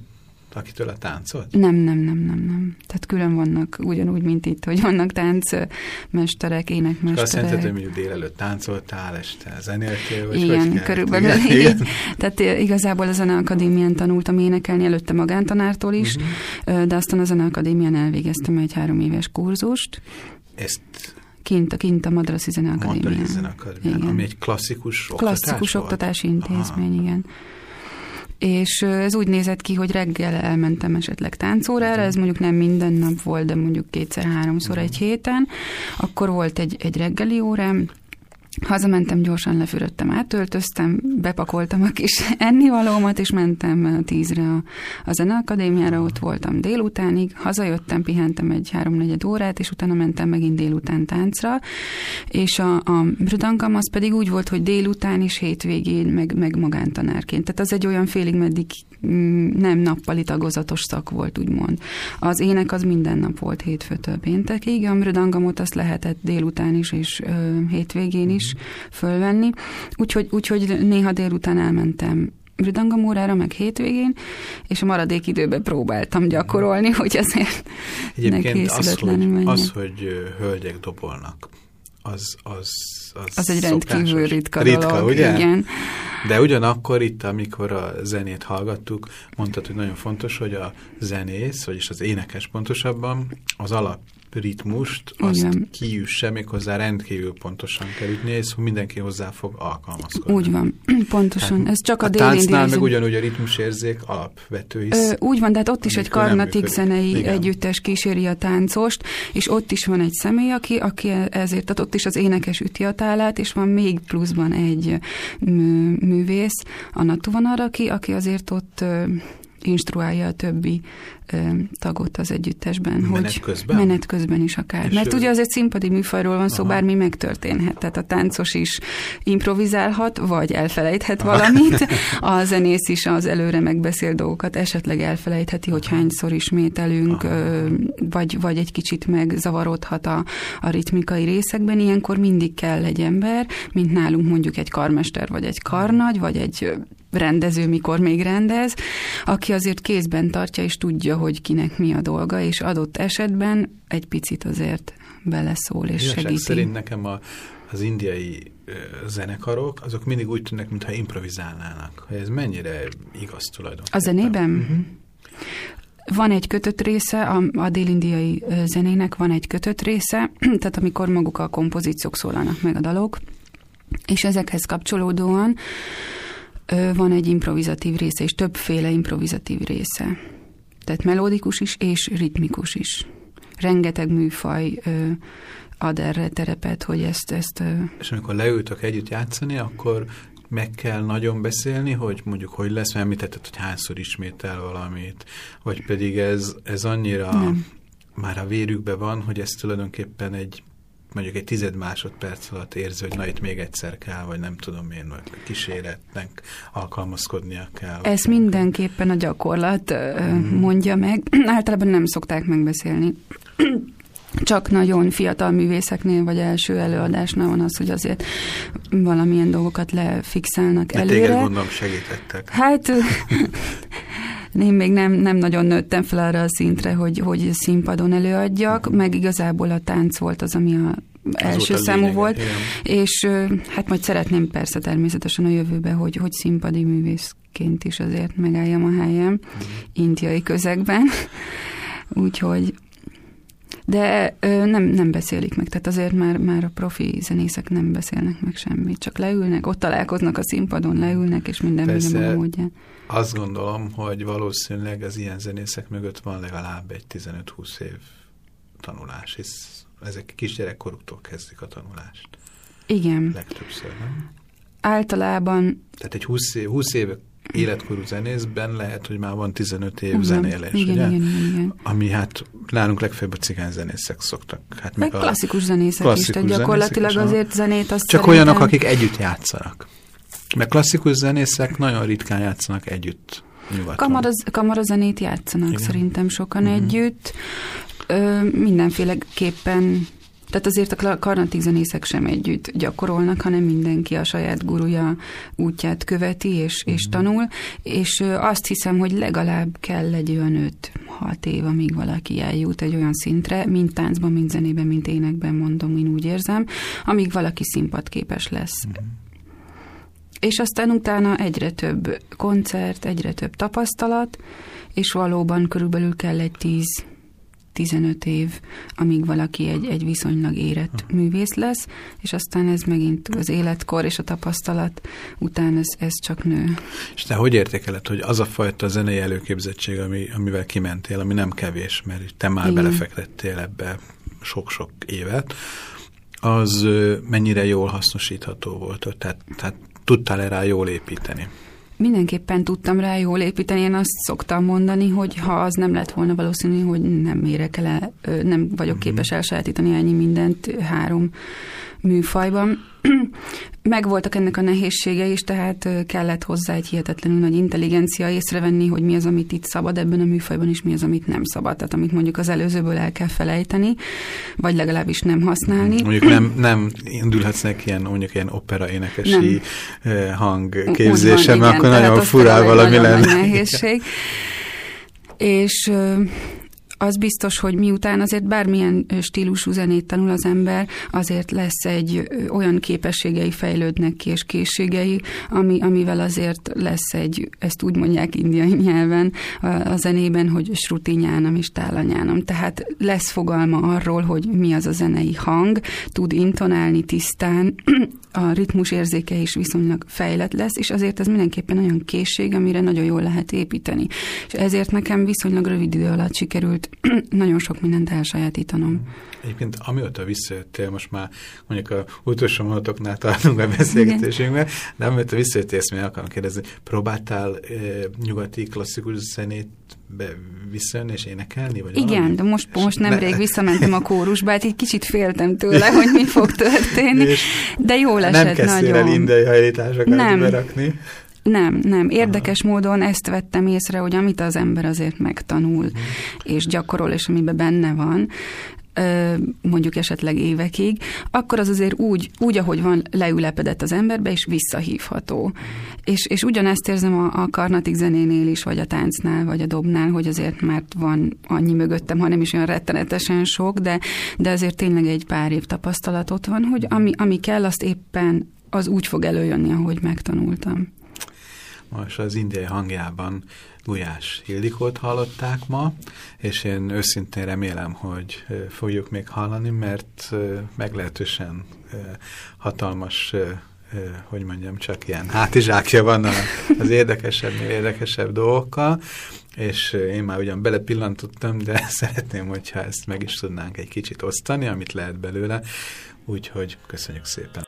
Akitől a táncot? Nem, nem, nem, nem, nem. Tehát külön vannak, ugyanúgy, mint itt, hogy vannak táncmesterek, És azt jelenti, énekmesterek. hogy mondjuk délelőtt táncoltál, este zenéltél, vagy hogy Igen, kell? körülbelül Igen, így. igen. Tehát eh, igazából a Zeneakadémián tanultam énekelni, előtte magántanártól is, ö, de aztán a Zeneakadémián elvégeztem egy három éves kurzust, Ezt kint, kint a Madraszi hogy Zeneakadémián. Zeneakadémián, Igen. ami egy klasszikus Klasszikus oktatás volt? oktatási intézmény, igen. És ez úgy nézett ki, hogy reggel elmentem esetleg táncórára, ez mondjuk nem minden nap volt, de mondjuk kétszer-háromszor egy héten. Akkor volt egy, egy reggeli órám, Hazamentem, gyorsan lefürödtem, átöltöztem, bepakoltam a kis ennivalómat, és mentem tízre a, a zeneakadémiára, ott voltam délutánig, hazajöttem, pihentem egy háromnegyed órát, és utána mentem megint délután táncra, és a, a brudangam az pedig úgy volt, hogy délután és hétvégén, meg, meg magántanárként. Tehát az egy olyan félig meddig nem nappali tagozatos szak volt, úgymond. Az ének az minden nap volt hétfőtől péntekig, a mrödangamot azt lehetett délután is és ö, hétvégén is fölvenni, úgyhogy, úgyhogy néha délután elmentem mridangam órára, meg hétvégén, és a maradék időben próbáltam gyakorolni, hogy azért ne Egyébként az, készületlenül hogy, menjek. az, hogy hölgyek dobolnak, az, az, az, Az egy rendkívül szokásos. ritka, ritka dolog. ugye? Igen. De ugyanakkor itt, amikor a zenét hallgattuk, mondtad, hogy nagyon fontos, hogy a zenész, vagyis az énekes pontosabban, az alapritmust azt van. kiüsse, méghozzá rendkívül pontosan kell ütni, és mindenki hozzá fog alkalmazkodni. Úgy van, pontosan. Tehát Ez csak a, a táncnál meg ugyanúgy a ritmusérzék alapvető, hisz Ö, úgy van, de hát ott is egy karnatik zenei Igen. együttes kíséri a táncost, és ott is van egy személy, aki, aki ezért, tehát ott is az énekes üti a tálát, és van még pluszban egy mű- művész, Anna Tuvanar, aki, aki azért ott instruálja a többi tagot az együttesben. Menet hogy közben? Menet közben is akár. És Mert ő- ugye az egy színpadi műfajról van szó, Aha. bármi megtörténhet. Tehát a táncos is improvizálhat, vagy elfelejthet valamit, a zenész is az előre megbeszélt dolgokat esetleg elfelejtheti, hogy hányszor ismételünk, Aha. vagy, vagy egy kicsit megzavarodhat a, a ritmikai részekben. Ilyenkor mindig kell egy ember, mint nálunk mondjuk egy karmester, vagy egy karnagy, vagy egy rendező, mikor még rendez, aki azért kézben tartja, és tudja, hogy kinek mi a dolga, és adott esetben egy picit azért beleszól és Igazság segíti. szerint nekem a, az indiai zenekarok, azok mindig úgy tűnnek, mintha improvizálnának. Ez mennyire igaz tulajdonképpen. A zenében? Mhm. Van egy kötött része, a, a délindiai zenének van egy kötött része, tehát amikor maguk a kompozíciók szólalnak meg a dalok, és ezekhez kapcsolódóan van egy improvizatív része, és többféle improvizatív része. Tehát melódikus is, és ritmikus is. Rengeteg műfaj ö, ad erre terepet, hogy ezt, ezt ö, És amikor leültök együtt játszani, akkor meg kell nagyon beszélni, hogy mondjuk hogy lesz, mert említetted, hogy hányszor ismétel valamit, vagy pedig ez, ez annyira Nem. már a vérükben van, hogy ez tulajdonképpen egy mondjuk egy tized másodperc alatt érzi, hogy na itt még egyszer kell, vagy nem tudom én, vagy kíséretnek alkalmazkodnia kell. Ezt mindenképpen a gyakorlat ö, mondja meg. Általában nem szokták megbeszélni. csak nagyon fiatal művészeknél, vagy első előadásnál van az, hogy azért valamilyen dolgokat lefixálnak De előre. téged gondolom segítettek. Hát én még nem, nem nagyon nőttem fel arra a szintre, hogy, hogy színpadon előadjak, meg igazából a tánc volt az, ami a első a számú lényege, volt, igen. és hát majd szeretném persze természetesen a jövőbe, hogy, hogy színpadi művészként is azért megálljam a helyem Mhm. indiai közegben. Úgyhogy de ö, nem, nem beszélik meg, tehát azért már, már a profi zenészek nem beszélnek meg semmit, csak leülnek, ott találkoznak a színpadon, leülnek, és minden Persze. minden módján. Azt gondolom, hogy valószínűleg az ilyen zenészek mögött van legalább egy 15-20 év tanulás, hisz ezek kisgyerekkoruktól kezdik a tanulást. Igen, Legtöbbször, nem? általában Tehát egy 20 év, 20 éve életkorú zenészben lehet, hogy már van 15 év igen, zenélés, igen, ugye? igen, igen, igen. Ami hát nálunk legfeljebb a cigány zenészek szoktak. Hát Meg a- klasszikus zenészek klasszikus is, tehát gyakorlatilag zenészek azért zenét azt Csak szerintem... olyanok, akik együtt játszanak. Mert klasszikus zenészek nagyon ritkán játszanak együtt nyugaton. Kamara, kamarazenét játszanak Igen. szerintem sokan Mhm. együtt. Ö, mindenféleképpen, tehát azért a karnatik zenészek sem együtt gyakorolnak, hanem mindenki a saját guruja útját követi és, és Mhm. tanul, és azt hiszem, hogy legalább kell egy olyan 5-6 év, amíg valaki eljut egy olyan szintre, mint táncban, mint zenében, mint énekben mondom, én úgy érzem, amíg valaki színpadképes lesz. Mhm. És aztán utána egyre több koncert, egyre több tapasztalat, és valóban körülbelül kell egy 10 15 év, amíg valaki egy, egy viszonylag érett művész lesz, és aztán ez megint az életkor és a tapasztalat után ez, ez csak nő. És te hogy értékeled, hogy az a fajta zenei előképzettség, ami, amivel kimentél, ami nem kevés, mert te már Igen. belefektettél ebbe sok-sok évet, az mennyire jól hasznosítható volt, tehát, tehát tudtál-e rá jól építeni? Mindenképpen tudtam rá jól építeni, én azt szoktam mondani, hogy ha az nem lett volna valószínű, hogy nem érek el, nem vagyok képes elsajátítani ennyi mindent három műfajban. Megvoltak ennek a nehézsége is, tehát kellett hozzá egy hihetetlenül nagy intelligencia észrevenni, hogy mi az, amit itt szabad ebben a műfajban, és mi az, amit nem szabad. Tehát amit mondjuk az előzőből el kell felejteni, vagy legalábbis nem használni. Mondjuk nem, nem indulhatsz neki ilyen, mondjuk ilyen opera énekesi ö, hangképzése, mert akkor nagyon egy valami lenne. Nehézség. És az biztos, hogy miután azért bármilyen stílusú zenét tanul az ember, azért lesz egy olyan képességei fejlődnek ki, és készségei, ami, amivel azért lesz egy, ezt úgy mondják indiai nyelven a zenében, hogy srutinyánam és tálanyánam. Tehát lesz fogalma arról, hogy mi az a zenei hang, tud intonálni tisztán, a ritmus érzéke is viszonylag fejlett lesz, és azért ez mindenképpen olyan készség, amire nagyon jól lehet építeni. És ezért nekem viszonylag rövid idő alatt sikerült nagyon sok mindent elsajátítanom. Egyébként amióta visszajöttél, most már mondjuk a utolsó mondatoknál tartunk a beszélgetésünkben, de amióta visszajöttél, ezt még akarom kérdezni, próbáltál e, nyugati klasszikus zenét be visszajönni és énekelni? Vagy Igen, valami? de most, most nemrég Ne- visszamentem a kórusba, hát egy kicsit féltem tőle, hogy mi fog történni, És de jól nem esett kezdtél nagyon. el indiai hajlításokat Nem. berakni? Nem, nem. Érdekes módon ezt vettem észre, hogy amit az ember azért megtanul, Mhm. és gyakorol, és amiben benne van, mondjuk esetleg évekig, akkor az azért úgy, úgy ahogy van, leülepedett az emberbe, és visszahívható. És, és ugyanezt érzem a, a karnatik zenénél is, vagy a táncnál, vagy a dobnál, hogy azért már van annyi mögöttem, ha nem is olyan rettenetesen sok, de, de azért tényleg egy pár év tapasztalat ott van, hogy ami, ami kell, azt éppen az úgy fog előjönni, ahogy megtanultam. Most az indiai hangjában Gulyás Hildikót hallották ma, és én őszintén remélem, hogy fogjuk még hallani, mert meglehetősen hatalmas, hogy mondjam, csak ilyen hátizsákja van az érdekesebb, érdekesebb dolgokkal, és én már ugyan belepillantottam, de szeretném, hogyha ezt meg is tudnánk egy kicsit osztani, amit lehet belőle, úgyhogy köszönjük szépen.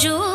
जो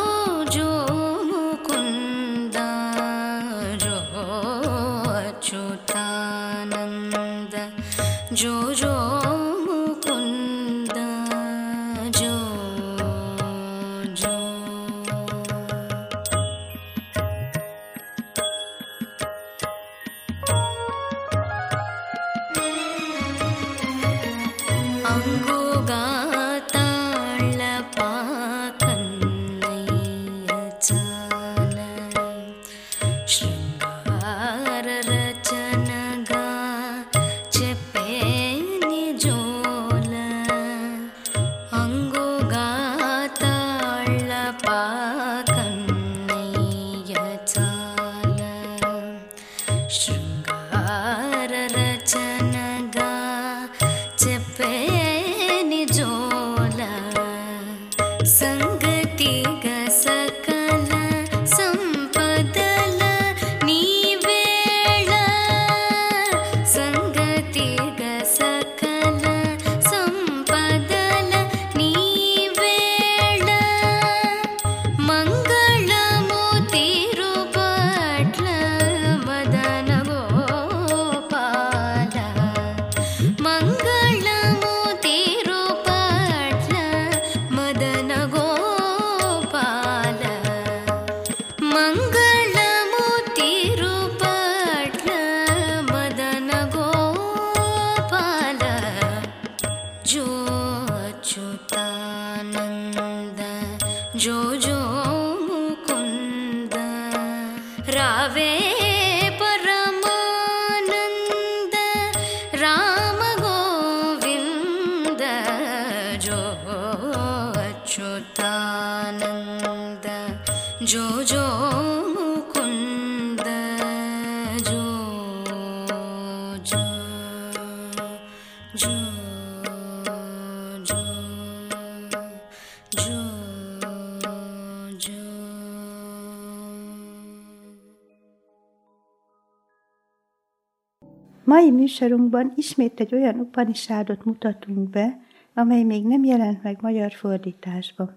Mai műsorunkban ismét egy olyan upanisádot mutatunk be, amely még nem jelent meg magyar fordításban.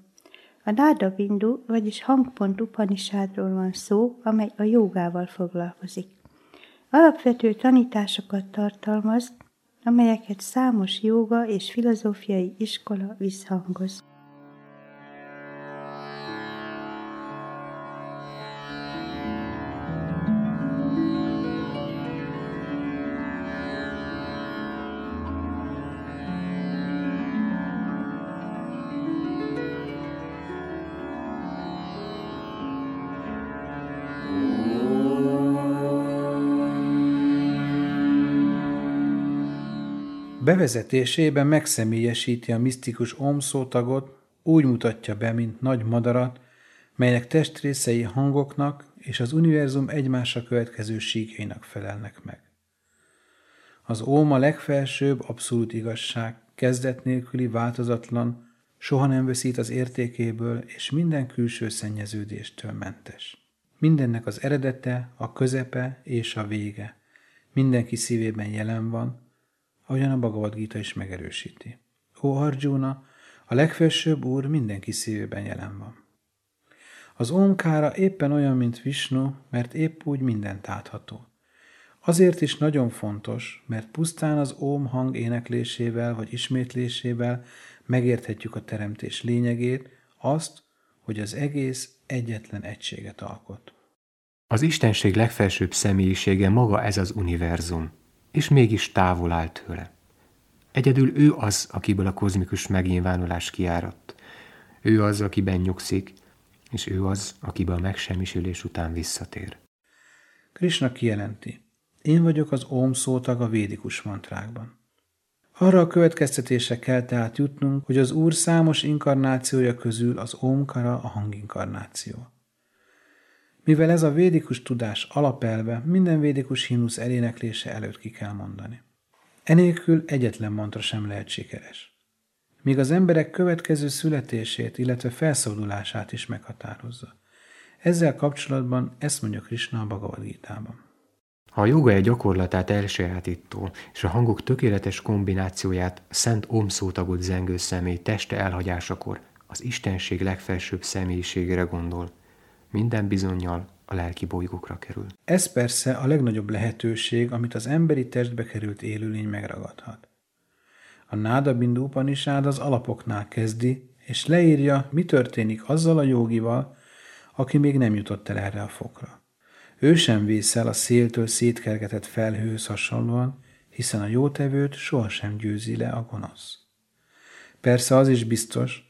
A Náda Bindu, vagyis hangpont upanisádról van szó, amely a jogával foglalkozik. Alapvető tanításokat tartalmaz, amelyeket számos jóga és filozófiai iskola visszhangoz. Bevezetésében megszemélyesíti a misztikus omszótagot, úgy mutatja be, mint nagy madarat, melynek testrészei hangoknak és az univerzum egymásra következő síkjainak felelnek meg. Az óm a legfelsőbb abszolút igazság, kezdet nélküli, változatlan, soha nem veszít az értékéből, és minden külső szennyeződéstől mentes. Mindennek az eredete, a közepe és a vége. Mindenki szívében jelen van, ahogyan a Bhagavad Gita is megerősíti. Ó Arjuna, a legfelsőbb úr mindenki szívében jelen van. Az ómkára éppen olyan, mint Vishnu, mert épp úgy mindent átható. Azért is nagyon fontos, mert pusztán az óm hang éneklésével vagy ismétlésével megérthetjük a teremtés lényegét, azt, hogy az egész egyetlen egységet alkot. Az Istenség legfelsőbb személyisége maga ez az univerzum, és mégis távol áll tőle. Egyedül ő az, akiből a kozmikus megnyilvánulás kiáradt. Ő az, akiben nyugszik, és ő az, akiben a megsemmisülés után visszatér. Krishna kijelenti, én vagyok az óm szótag a védikus mantrákban. Arra a következtetése kell tehát jutnunk, hogy az Úr számos inkarnációja közül az ómkara a hanginkarnáció. Mivel ez a védikus tudás alapelve, minden védikus himnusz eléneklése előtt ki kell mondani. Enélkül egyetlen mantra sem lehet sikeres. Míg az emberek következő születését, illetve felszólalását is meghatározza. Ezzel kapcsolatban ezt mondja Krishna a Bhagavad Gita-ban. Ha a joga egy gyakorlatát elsajátító és a hangok tökéletes kombinációját szent omszótagot zengő személy teste elhagyásakor az Istenség legfelsőbb személyiségére gondol, minden bizonyal a lelki bolygókra kerül. Ez persze a legnagyobb lehetőség, amit az emberi testbe került élőlény megragadhat. A Náda Bindu Upanishad az alapoknál kezdi, és leírja, mi történik azzal a jogival, aki még nem jutott el erre a fokra. Ő sem vészel a széltől szétkergetett felhőhöz hasonlóan, hiszen a jótevőt sohasem győzi le a gonosz. Persze az is biztos,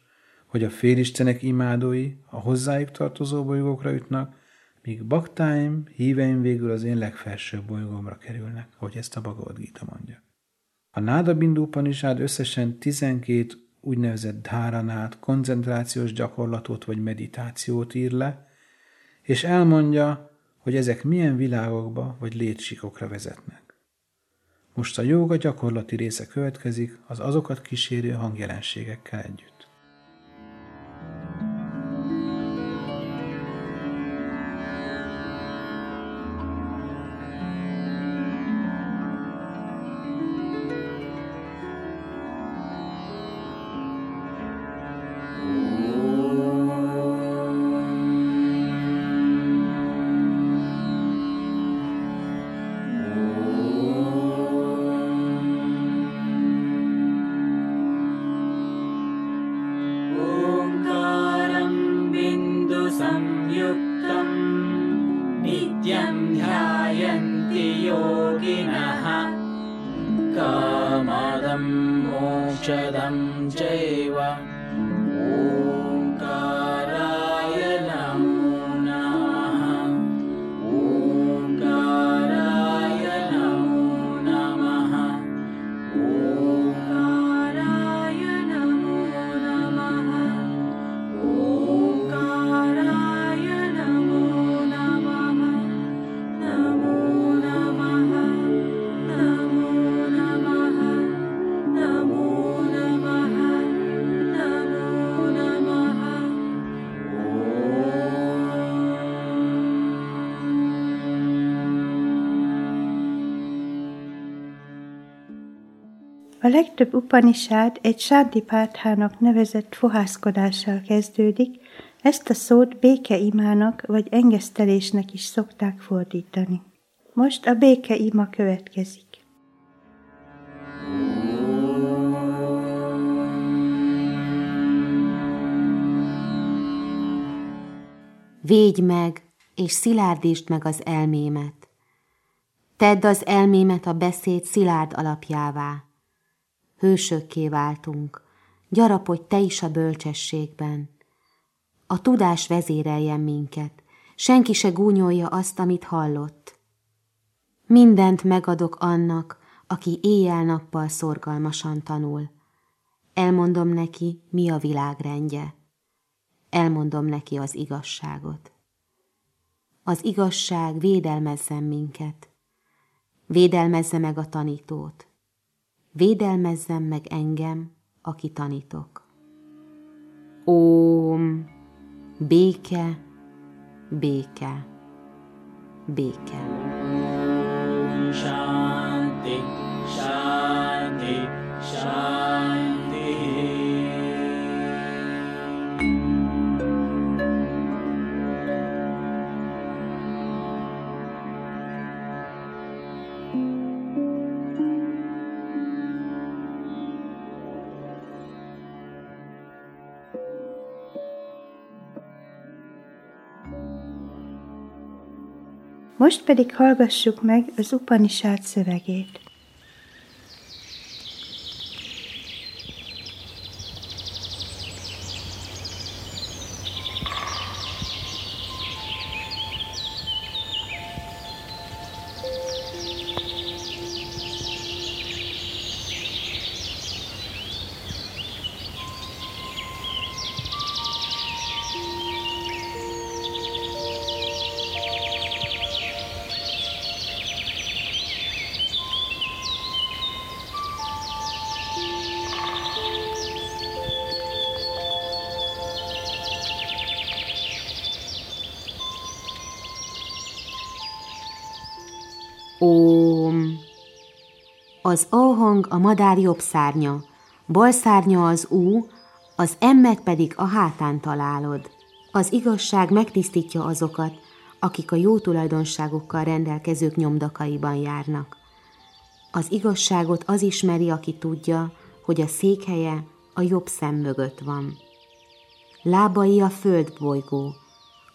hogy a félistenek imádói a hozzájuk tartozó bolygókra jutnak, míg baktáim, híveim végül az én legfelsőbb bolygómra kerülnek, ahogy ezt a Bhagavad Gita mondja. A Náda Bindu Upanishad összesen 12 úgynevezett dáranát, koncentrációs gyakorlatot vagy meditációt ír le, és elmondja, hogy ezek milyen világokba vagy létsikokra vezetnek. Most a jóga gyakorlati része következik az azokat kísérő hangjelenségekkel együtt. Legtöbb Upanishad egy Sántipáthának nevezett fohászkodással kezdődik, ezt a szót békeimának vagy engesztelésnek is szokták fordítani. Most a békeima következik. Védj meg, és szilárdítsd meg az elmémet. Tedd az elmémet a beszéd szilárd alapjává. Hősökké váltunk, gyarapodj te is a bölcsességben. A tudás vezéreljen minket, senki se gúnyolja azt, amit hallott. Mindent megadok annak, aki éjjel-nappal szorgalmasan tanul. Elmondom neki, mi a világrendje. Elmondom neki az igazságot. Az igazság védelmezzen minket. Védelmezze meg a tanítót. Védelmezzen meg engem, aki tanítok. Óm, béke, béke, béke. Shanti, Shanti, Shanti. Most pedig hallgassuk meg az Upanishad szövegét. Az A hang a madár jobb szárnya, bal szárnya az U, az emmet pedig a hátán találod. Az igazság megtisztítja azokat, akik a jó tulajdonságokkal rendelkezők nyomdakaiban járnak. Az igazságot az ismeri, aki tudja, hogy a székhelye a jobb szem mögött van. Lábai a föld bolygó,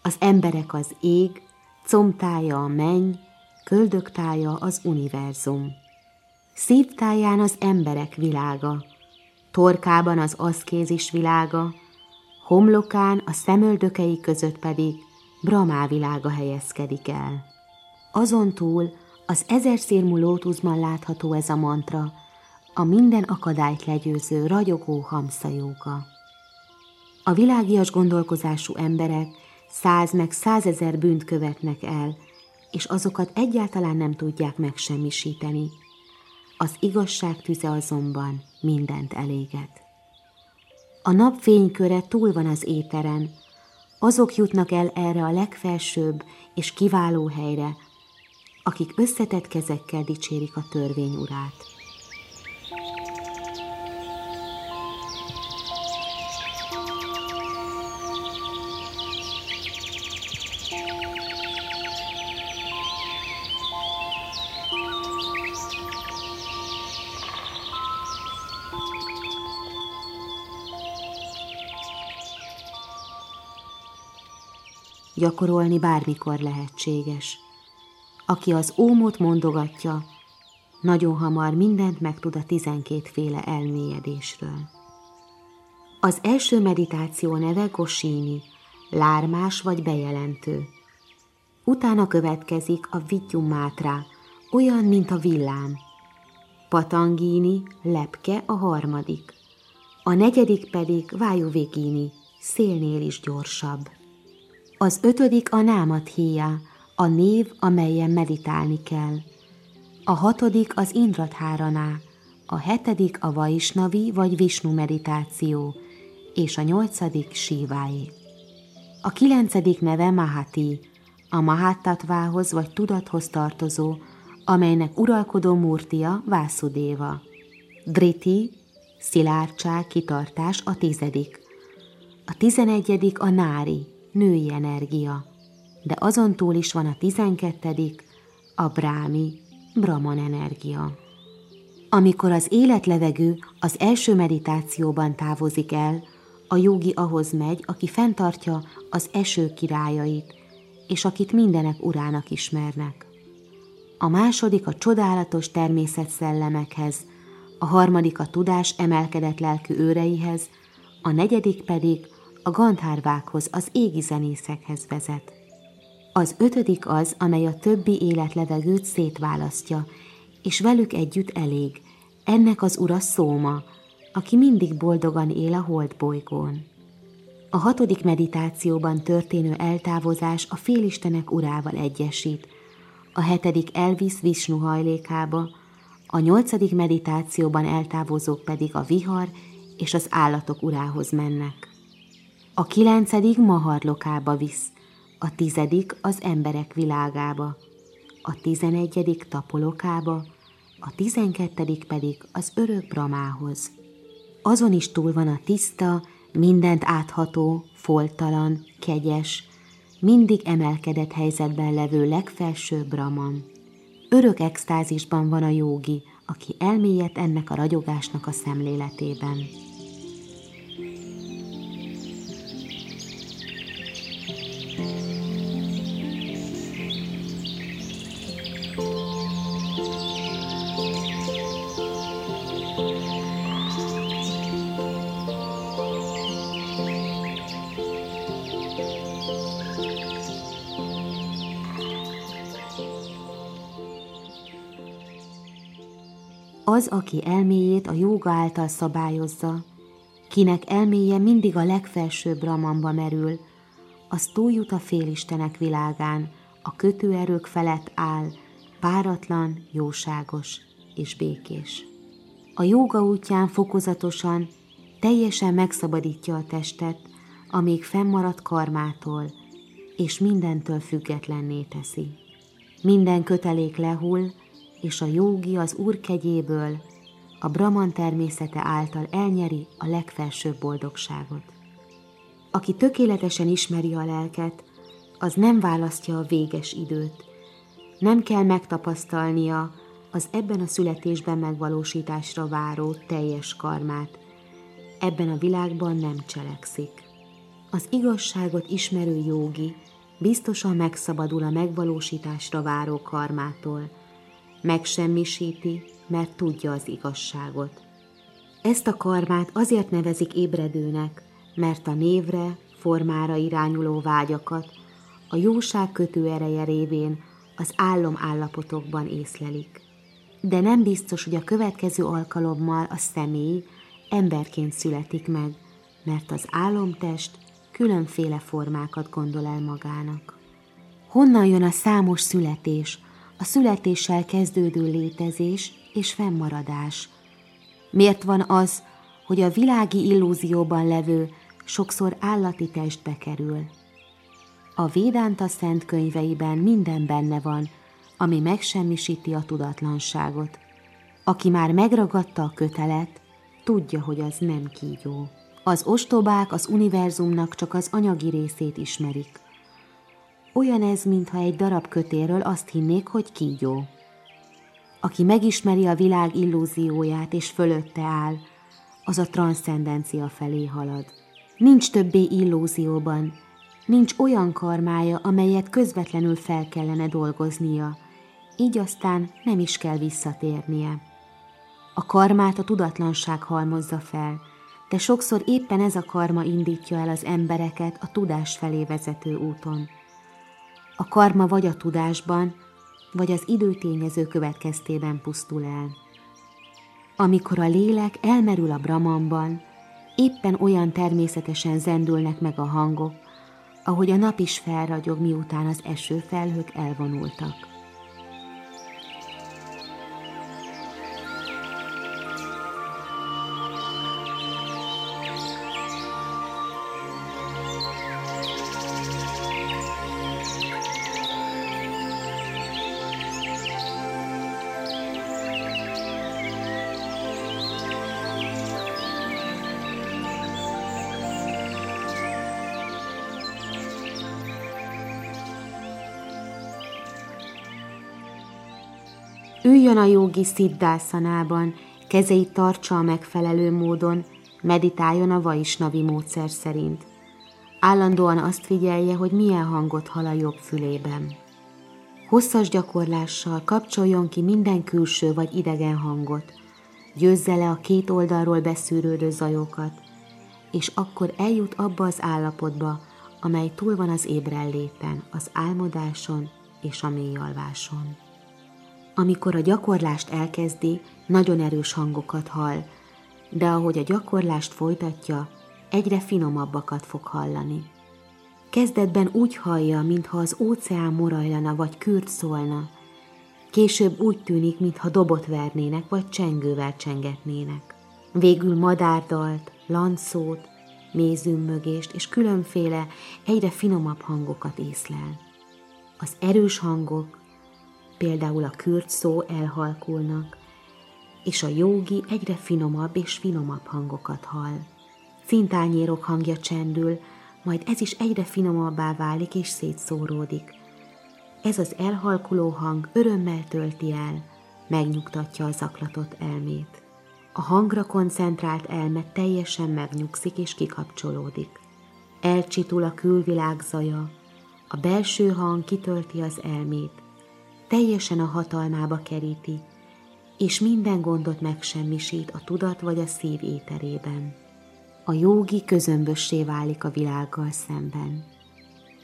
az emberek az ég, combtája a menny, köldöktája az univerzum. Szívtáján az emberek világa, torkában az aszkézis világa, homlokán a szemöldökei között pedig Brahmá világa helyezkedik el. Azon túl az ezerszírmú lótuszban látható ez a mantra, a minden akadályt legyőző, ragyogó hamszajóka. A világias gondolkozású emberek száz meg százezer bűnt követnek el, és azokat egyáltalán nem tudják megsemmisíteni. Az igazság tüze azonban mindent eléget. A nap fényköre túl van az éteren, azok jutnak el erre a legfelsőbb és kiváló helyre, akik összetett kezekkel dicsérik a törvény urát. Gyakorolni bármikor lehetséges. Aki az ómot mondogatja, nagyon hamar mindent megtud a tizenkét féle elmélyedésről. Az első meditáció neve Gosini, lármás vagy bejelentő. Utána következik a Vityum Mátra, olyan, mint a villám. Patangini, lepke a harmadik. A negyedik pedig Vájuvégini, szélnél is gyorsabb. Az ötödik a Námathia, a név, amelyen meditálni kell. A hatodik az Indratháraná, a hetedik a Vaisnavi vagy Visnu meditáció, és a nyolcadik Síváé. A kilencedik neve Mahati, a Mahattatvához vagy tudathoz tartozó, amelynek uralkodó murtia Vászudéva. Driti, szilárdság, kitartás a tizedik. A tizenegyedik a Nári, női energia, de azon túl is van a tizenkettedik, a Brámi, Brahman energia. Amikor az életlevegő az első meditációban távozik el, a jogi ahhoz megy, aki fenntartja az eső királyait, és akit mindenek urának ismernek. A második a csodálatos természetszellemekhez, a harmadik a tudás emelkedett lelkű őreihez, a negyedik pedig a gandhárvákhoz, az égi zenészekhez vezet. Az ötödik az, amely a többi életlevegőt szétválasztja, és velük együtt elég. Ennek az ura Szóma, aki mindig boldogan él a holdbolygón. A hatodik meditációban történő eltávozás a félistenek urával egyesít, a hetedik elvisz Visnu hajlékába, a nyolcadik meditációban eltávozók pedig a vihar és az állatok urához mennek. A kilencedik maharlokába visz, a tizedik az emberek világába, a tizenegyedik tapolokába, a tizenkettedik pedig az örök bramához. Azon is túl van a tiszta, mindent átható, foltalan, kegyes, mindig emelkedett helyzetben levő legfelső Brahman. Örök extázisban van a jógi, aki elmélyed ennek a ragyogásnak a szemléletében. Az, aki elméjét a jóga által szabályozza, kinek elméje mindig a legfelsőbb Brahmanba merül, az túljut a félistenek világán, a kötőerők felett áll, páratlan, jóságos és békés. A jóga útján fokozatosan, teljesen megszabadítja a testet, amíg fennmaradt karmától, és mindentől függetlenné teszi. Minden kötelék lehull, és a jógi az úr kegyéből, a Brahman természete által elnyeri a legfelsőbb boldogságot. Aki tökéletesen ismeri a lelket, az nem választja a véges időt. Nem kell megtapasztalnia az ebben a születésben megvalósításra váró teljes karmát. Ebben a világban nem cselekszik. Az igazságot ismerő jógi biztosan megszabadul a megvalósításra váró karmától, megsemmisíti, mert tudja az igazságot. Ezt a karmát azért nevezik ébredőnek, mert a névre, formára irányuló vágyakat a jóság kötő ereje révén az állom állapotokban észlelik. De nem biztos, hogy a következő alkalommal a személy emberként születik meg, mert az álomtest különféle formákat gondol el magának. Honnan jön a számos születés, a születéssel kezdődő létezés és fennmaradás. Miért van az, hogy a világi illúzióban levő sokszor állati testbe kerül? A Védánta szent könyveiben minden benne van, ami megsemmisíti a tudatlanságot. Aki már megragadta a kötelet, tudja, hogy az nem kígyó. Az ostobák az univerzumnak csak az anyagi részét ismerik. Olyan ez, mintha egy darab kötéről azt hinnék, hogy kígyó. Aki megismeri a világ illúzióját és fölötte áll, az a transzcendencia felé halad. Nincs többé illúzióban, nincs olyan karmája, amelyet közvetlenül fel kellene dolgoznia, így aztán nem is kell visszatérnie. A karmát a tudatlanság halmozza fel, de sokszor éppen ez a karma indítja el az embereket a tudás felé vezető úton. A karma vagy a tudásban, vagy az időtényező következtében pusztul el. Amikor a lélek elmerül a Brahmanban, éppen olyan természetesen zendülnek meg a hangok, ahogy a nap is felragyog, miután az esőfelhők elvonultak. Üljön a jogi sziddálszanában, kezeit tartsa a megfelelő módon, meditáljon a vaisnavi módszer szerint. Állandóan azt figyelje, hogy milyen hangot hal a jobb fülében. Hosszas gyakorlással kapcsoljon ki minden külső vagy idegen hangot, győzze le a két oldalról beszűrődő zajokat, és akkor eljut abba az állapotba, amely túl van az ébrenléten, az álmodáson és a mélyalváson. Amikor a gyakorlást elkezdi, nagyon erős hangokat hall, de ahogy a gyakorlást folytatja, egyre finomabbakat fog hallani. Kezdetben úgy hallja, mintha az óceán morajlana vagy kürt szólna, később úgy tűnik, mintha dobot vernének vagy csengővel csengetnének. Végül madárdalt, lancót, mézümmögést és különféle, egyre finomabb hangokat észlel. Az erős hangok például a kürt szó elhalkulnak, és a jógi egyre finomabb és finomabb hangokat hall. Cintányérok hangja csendül, majd ez is egyre finomabbá válik és szétszóródik. Ez az elhalkuló hang örömmel tölti el, megnyugtatja a zaklatott elmét. A hangra koncentrált elme teljesen megnyugszik és kikapcsolódik. Elcsitul a külvilág zaja, a belső hang kitölti az elmét, teljesen a hatalmába keríti, és minden gondot megsemmisít a tudat vagy a szív éterében. A jógi közömbössé válik a világgal szemben.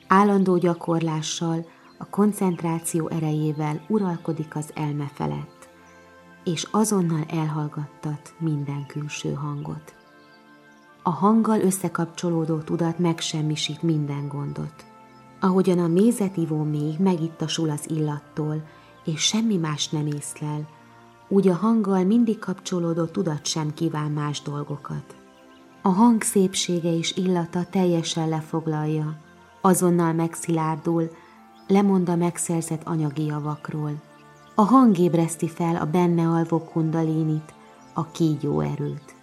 Állandó gyakorlással, a koncentráció erejével uralkodik az elme felett, és azonnal elhallgattat minden külső hangot. A hanggal összekapcsolódó tudat megsemmisít minden gondot ahogyan a mézetivó még megittasul az illattól, és semmi más nem észlel, úgy a hanggal mindig kapcsolódó tudat sem kíván más dolgokat. A hang szépsége és illata teljesen lefoglalja, azonnal megszilárdul, lemond a megszerzett anyagi javakról. A hang ébreszti fel a benne alvó kundalínit, a kígyó erőt.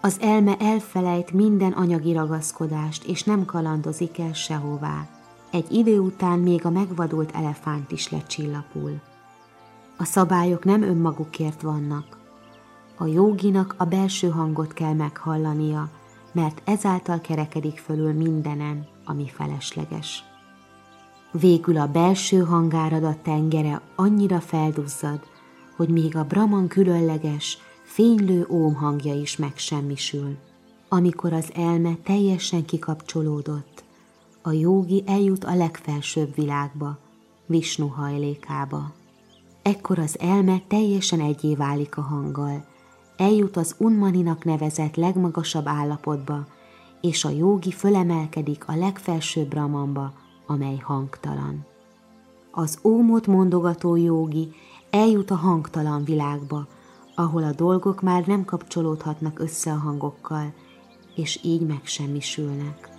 Az elme elfelejt minden anyagi ragaszkodást, és nem kalandozik el sehová. Egy idő után még a megvadult elefánt is lecsillapul. A szabályok nem önmagukért vannak. A jóginak a belső hangot kell meghallania, mert ezáltal kerekedik fölül mindenen, ami felesleges. Végül a belső hangáradat tengere annyira felduzzad, hogy még a Brahman különleges, fénylő óm hangja is megsemmisül. Amikor az elme teljesen kikapcsolódott, a jógi eljut a legfelsőbb világba, Visnu hajlékába. Ekkor az elme teljesen egyé válik a hanggal, eljut az unmaninak nevezett legmagasabb állapotba, és a jógi fölemelkedik a legfelsőbb ramamba, amely hangtalan. Az ómot mondogató jógi eljut a hangtalan világba, ahol a dolgok már nem kapcsolódhatnak össze a hangokkal, és így megsemmisülnek.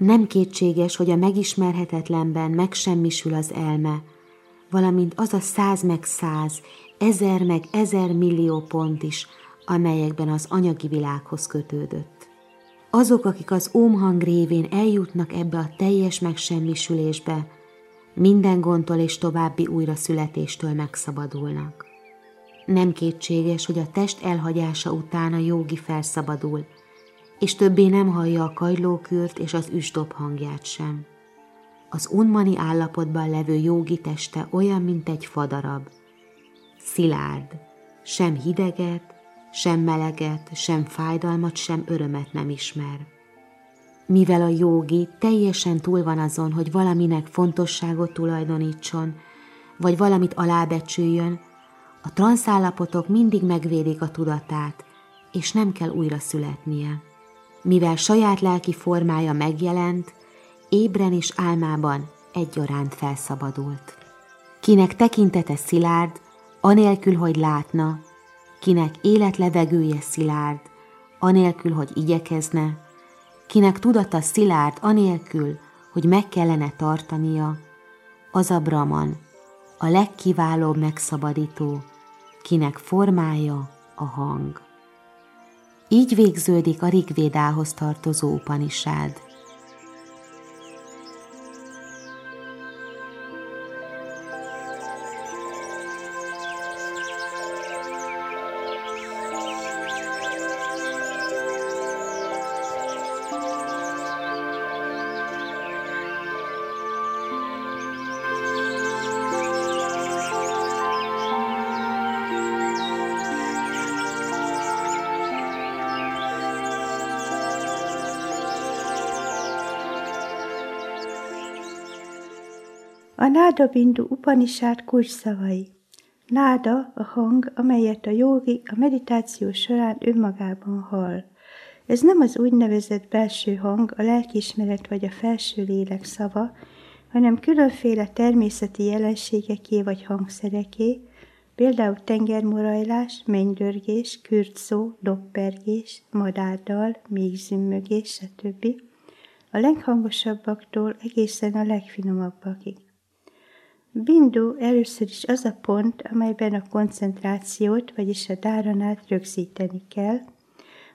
Nem kétséges, hogy a megismerhetetlenben megsemmisül az elme, valamint az a száz meg száz, ezer meg ezer millió pont is, amelyekben az anyagi világhoz kötődött. Azok, akik az ómhang révén eljutnak ebbe a teljes megsemmisülésbe, minden gondtól és további újraszületéstől megszabadulnak. Nem kétséges, hogy a test elhagyása után a jogi felszabadul, és többé nem hallja a kajlókürt és az üsdob hangját sem. Az unmani állapotban levő jogi teste olyan, mint egy fadarab. Szilárd, sem hideget, sem meleget, sem fájdalmat, sem örömet nem ismer. Mivel a jogi teljesen túl van azon, hogy valaminek fontosságot tulajdonítson, vagy valamit alábecsüljön, a transzállapotok mindig megvédik a tudatát, és nem kell újra születnie. Mivel saját lelki formája megjelent, ébren és álmában egyaránt felszabadult. Kinek tekintete szilárd, anélkül, hogy látna, kinek életlevegője szilárd, anélkül, hogy igyekezne, kinek tudata szilárd, anélkül, hogy meg kellene tartania, az a Brahman, a legkiválóbb megszabadító, kinek formája a hang. Így végződik a Rigvédához tartozó Upanishád. Náda Bindu Upanishad kulcsszavai. Náda a hang, amelyet a jogi a meditáció során önmagában hall. Ez nem az úgynevezett belső hang, a lelkiismeret vagy a felső lélek szava, hanem különféle természeti jelenségeké vagy hangszereké, például tengermorajlás, mennydörgés, kürtszó, doppergés, madárdal, mégzümmögés, stb. A leghangosabbaktól egészen a legfinomabbakig. Bindu először is az a pont, amelyben a koncentrációt, vagyis a dáranát rögzíteni kell.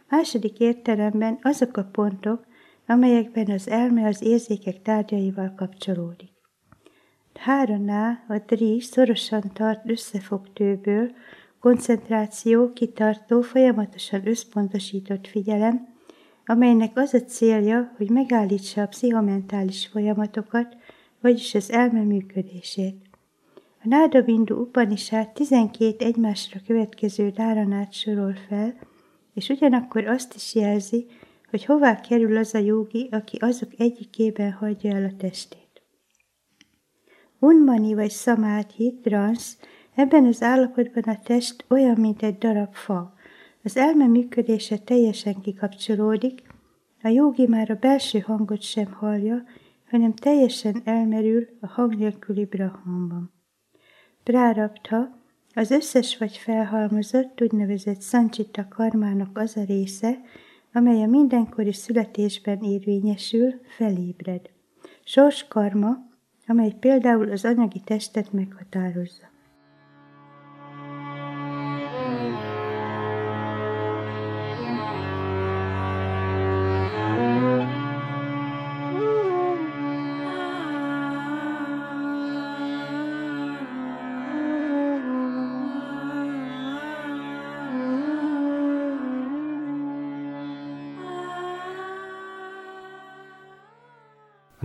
Második értelemben azok a pontok, amelyekben az elme az érzékek tárgyaival kapcsolódik. Háraná, a dri szorosan tart összefogtőből, koncentráció, kitartó, folyamatosan összpontosított figyelem, amelynek az a célja, hogy megállítsa a pszichomentális folyamatokat, vagyis az elme működését. A Náda Bindu Upanishad 12 egymásra következő dáranát sorol fel, és ugyanakkor azt is jelzi, hogy hová kerül az a jogi, aki azok egyikében hagyja el a testét. Unmani vagy szamáthi, transz, ebben az állapotban a test olyan, mint egy darab fa. Az elme működése teljesen kikapcsolódik, a jogi már a belső hangot sem hallja, hanem teljesen elmerül a hang nélküli brahmanban. Prárapta az összes vagy felhalmozott úgynevezett szancsita karmának az a része, amely a mindenkori születésben érvényesül, felébred. Sors karma, amely például az anyagi testet meghatározza.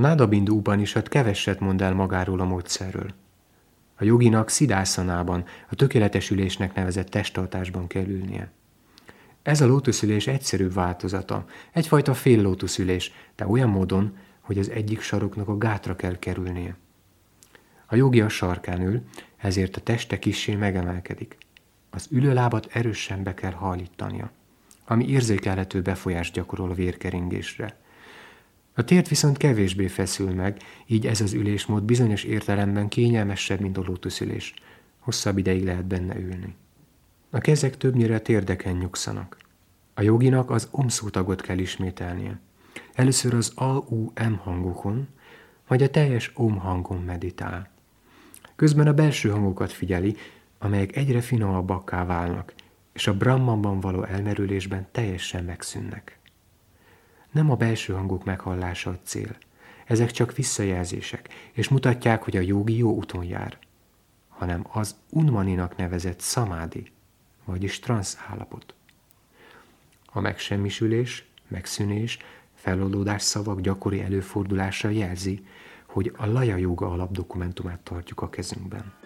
Nádabindu Upanishad keveset mond el magáról a módszerről. A joginak szidászanában, a tökéletesülésnek nevezett testtartásban kell ülnie. Ez a lótuszülés egyszerűbb változata, egyfajta fél lótuszülés, de olyan módon, hogy az egyik saroknak a gátra kell kerülnie. A jogi a sarkán ül, ezért a teste kissé megemelkedik. Az ülőlábat erősen be kell hajlítania, ami érzékelhető befolyást gyakorol a vérkeringésre. A tért viszont kevésbé feszül meg, így ez az ülésmód bizonyos értelemben kényelmesebb, mint a lótuszülés. Hosszabb ideig lehet benne ülni. A kezek többnyire térdeken nyugszanak. A joginak az omszótagot kell ismételnie. Először az A-U-M hangokon, vagy a teljes OM hangon meditál. Közben a belső hangokat figyeli, amelyek egyre finomabbakká válnak, és a Brahmanban való elmerülésben teljesen megszűnnek. Nem a belső hangok meghallása a cél. Ezek csak visszajelzések, és mutatják, hogy a jogi jó úton jár, hanem az unmaninak nevezett szamádi, vagyis transz állapot. A megsemmisülés, megszűnés, feloldódás szavak gyakori előfordulása jelzi, hogy a Laja Joga alapdokumentumát tartjuk a kezünkben.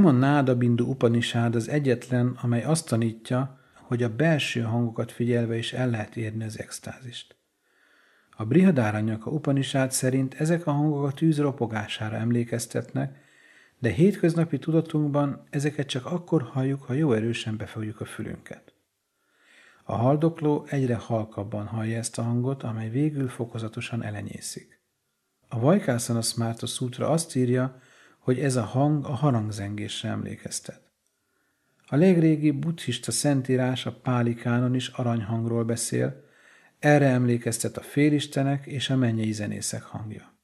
Nem a Náda Bindu Upanishad az egyetlen, amely azt tanítja, hogy a belső hangokat figyelve is el lehet érni az extázist. A Brihadáranyaka Upanishad szerint ezek a hangok a tűz ropogására emlékeztetnek, de hétköznapi tudatunkban ezeket csak akkor halljuk, ha jó erősen befogjuk a fülünket. A haldokló egyre halkabban hallja ezt a hangot, amely végül fokozatosan elenyészik. A Vajkászana Smarta Sutra azt írja, hogy ez a hang a harangzengésre emlékeztet. A legrégi buddhista szentírás a Páli kánon is aranyhangról beszél, erre emlékeztet a félistenek és a mennyei zenészek hangja.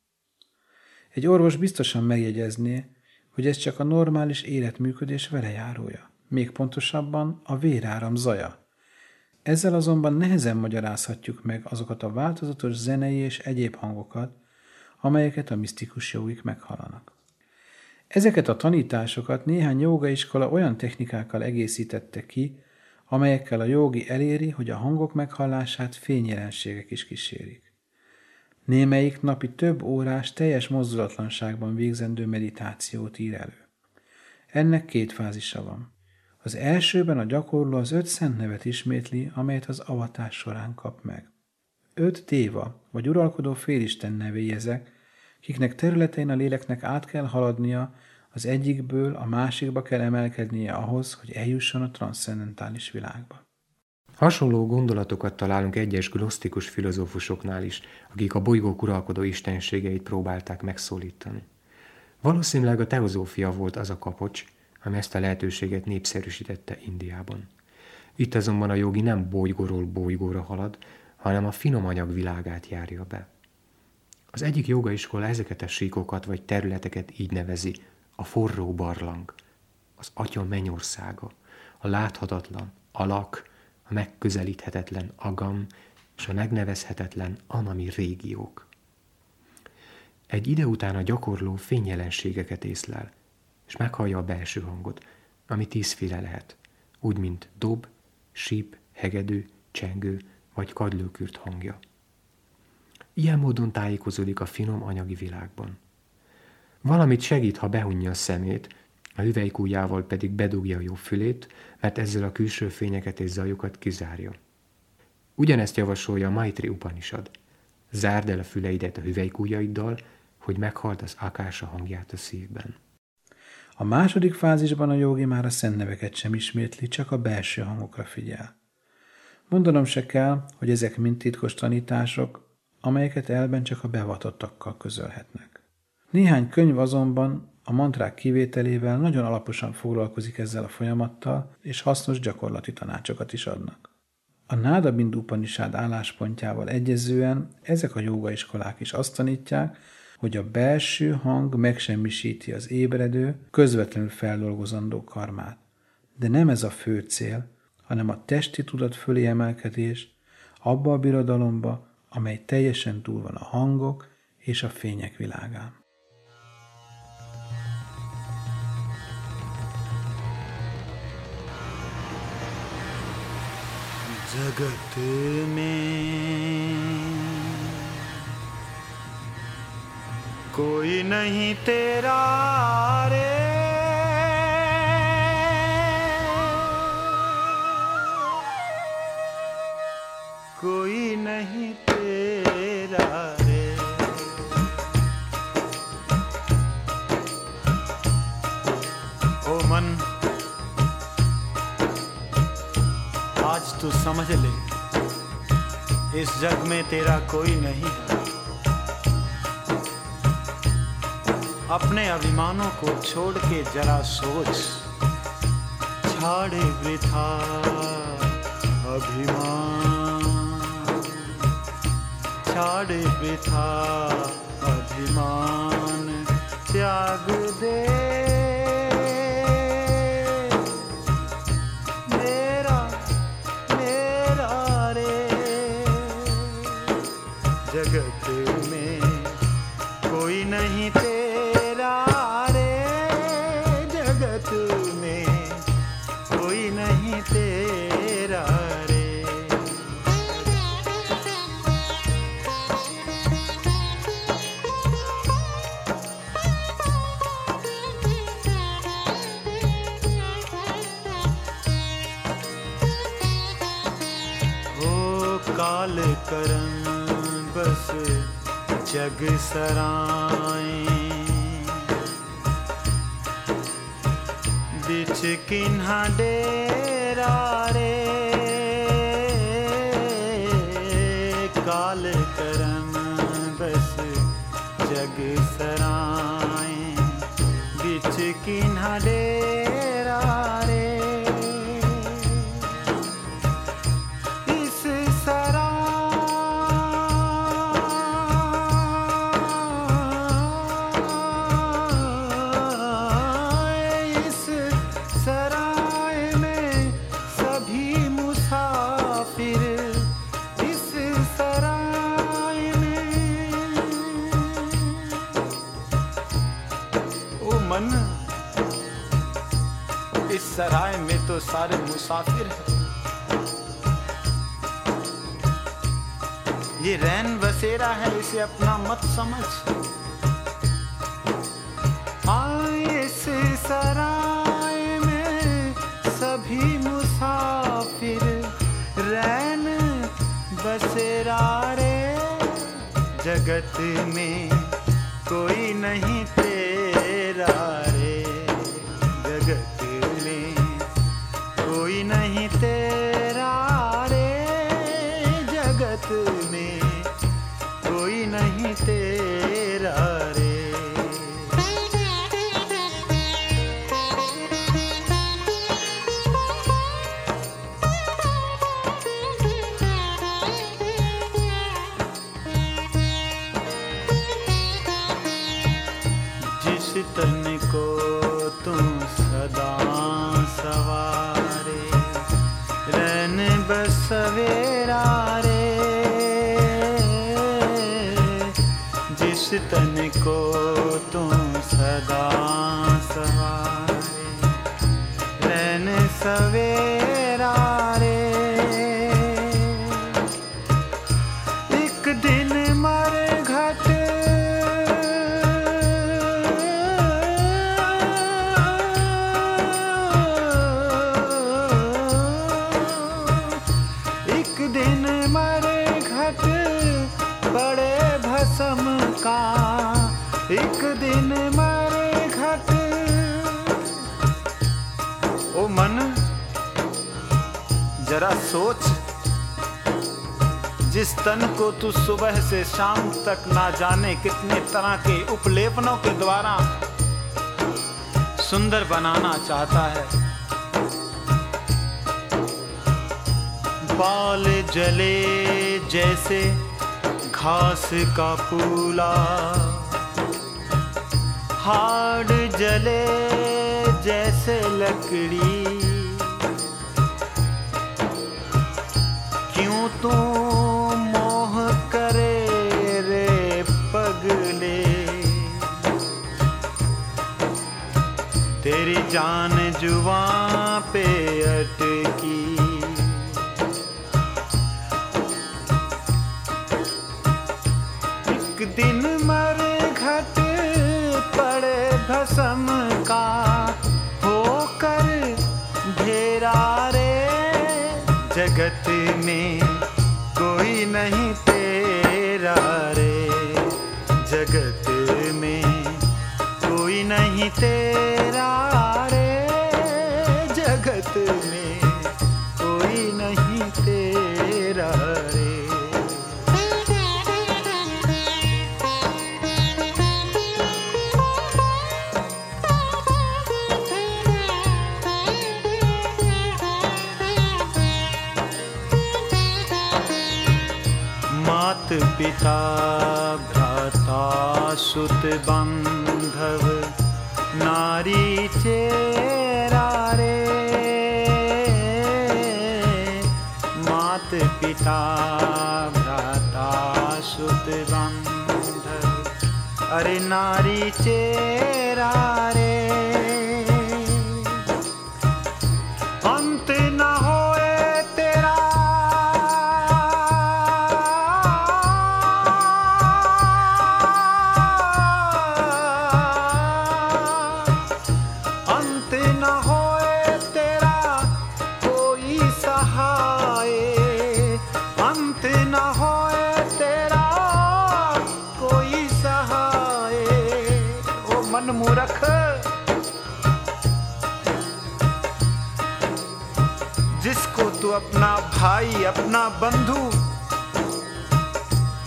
Egy orvos biztosan megjegyezné, hogy ez csak a normális életműködés velejárója, még pontosabban a véráram zaja. Ezzel azonban nehezen magyarázhatjuk meg azokat a változatos zenei és egyéb hangokat, amelyeket a misztikus jóik meghalanak. Ezeket a tanításokat néhány jogaiskola olyan technikákkal egészítette ki, amelyekkel a jogi eléri, hogy a hangok meghallását fényjelenségek is kísérik. Némelyik napi több órás teljes mozdulatlanságban végzendő meditációt ír elő. Ennek két fázisa van. Az elsőben a gyakorló az öt szent nevet ismétli, amelyet az avatás során kap meg. Öt téva, vagy uralkodó félisten nevé ezek, kiknek területein a léleknek át kell haladnia, az egyikből a másikba kell emelkednie ahhoz, hogy eljusson a transzcendentális világba. Hasonló gondolatokat találunk egyes gnosztikus filozófusoknál is, akik a bolygók uralkodó istenségeit próbálták megszólítani. Valószínűleg a teozófia volt az a kapocs, ami ezt a lehetőséget népszerűsítette Indiában. Itt azonban a jogi nem bolygóról bolygóra halad, hanem a finom anyag világát járja be. Az egyik jogaiskola ezeket a síkokat vagy területeket így nevezi, a forró barlang, az atya mennyországa, a láthatatlan, alak, a megközelíthetetlen agam és a megnevezhetetlen anami régiók. Egy ide után a gyakorló fényjelenségeket észlel, és meghallja a belső hangot, ami tízféle lehet, úgy, mint dob, síp, hegedű, csengő vagy kadlőkürt hangja. Ilyen módon tájékozódik a finom anyagi világban. Valamit segít, ha behunja a szemét, a hüvelykújjával pedig bedugja a jobb fülét, mert ezzel a külső fényeket és zajokat kizárja. Ugyanezt javasolja a Maitri Upanishad. Zárd el a füleidet a hüvelykújjaiddal, hogy meghald az akása hangját a szívben. A második fázisban a jogi már a szent neveket sem ismétli, csak a belső hangokra figyel. Mondanom se kell, hogy ezek mind titkos tanítások, amelyeket elben csak a bevatottakkal közölhetnek. Néhány könyv azonban a mantrák kivételével nagyon alaposan foglalkozik ezzel a folyamattal, és hasznos gyakorlati tanácsokat is adnak. A Náda Bindu álláspontjával egyezően ezek a jogaiskolák is azt tanítják, hogy a belső hang megsemmisíti az ébredő, közvetlenül feldolgozandó karmát. De nem ez a fő cél, hanem a testi tudat fölé emelkedés, abba a birodalomba, amely teljesen túl van a hangok és a fények világán. कोई नहीं तेरा रे तू समझ ले, इस जग में तेरा कोई नहीं है। अपने अभिमानों को छोड़ के जरा सोच, छाड़े वृथा अभिमान। छाड़े वृथा अभिमान, त्याग दे। ਜਗ ਸਰਾਏ। ਵਿੱਚ ਕਿਨਹਾ ਡੇਰਾ ਰੇ ਕਾਲ ਕਰਮ ਬਸ ਜਗ ਸਰਾਏ। ਵਿੱਚ ਕਿਨਹਾ ਡੇਰਾ सराय में तो सारे मुसाफिर हैं। ये रैन बसेरा है, इसे अपना मत समझ। आए इस सराय में सभी मुसाफिर, रैन बसेरा रे। जगत में कोई नहीं तेरा तन को तू सुबह से शाम तक ना जाने कितने तरह के उपलेपनों के द्वारा सुंदर बनाना चाहता है। बाल जले जैसे घास का पूला हाड़ जले जैसे लकड़ी। क्यों तू मोह जान जुआ पे अटकी। एक दिन मर घट मौसम का, होकर घेरा रे जगत में कोई नहीं तेरा रे। जगत में कोई नहीं तेरा सुत नारी चेरा रे। मात पिता भ्राता सुत बंधव अरे नारी चेरा भाई अपना बंधु,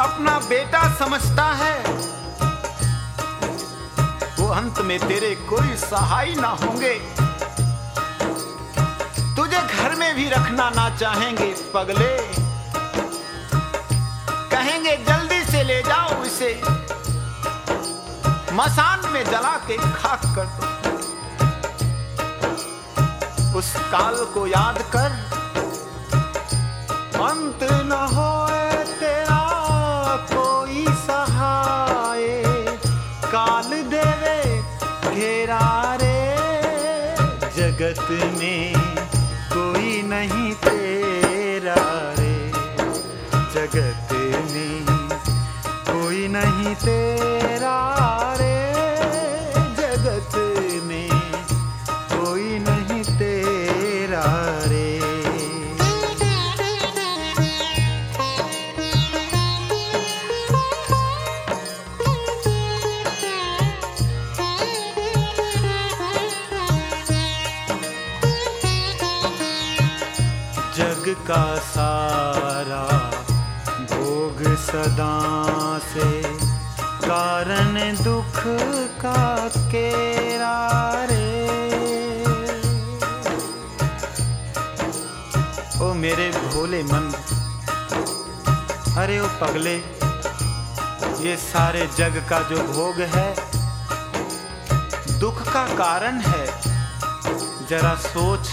अपना बेटा समझता है। वो अंत में तेरे कोई सहाय ना होंगे। तुझे घर में भी रखना ना चाहेंगे पगले। कहेंगे, जल्दी से ले जाओ इसे। मसान में जला के खाक कर दो। उस काल को याद कर अंत न हो तेरा कोई सहाय। काल देवे घेरा रे जगत में कोई नहीं। भोले मन। अरे ओ पगले, ये सारे जग का जो भोग है, दुख का कारण है। जरा सोच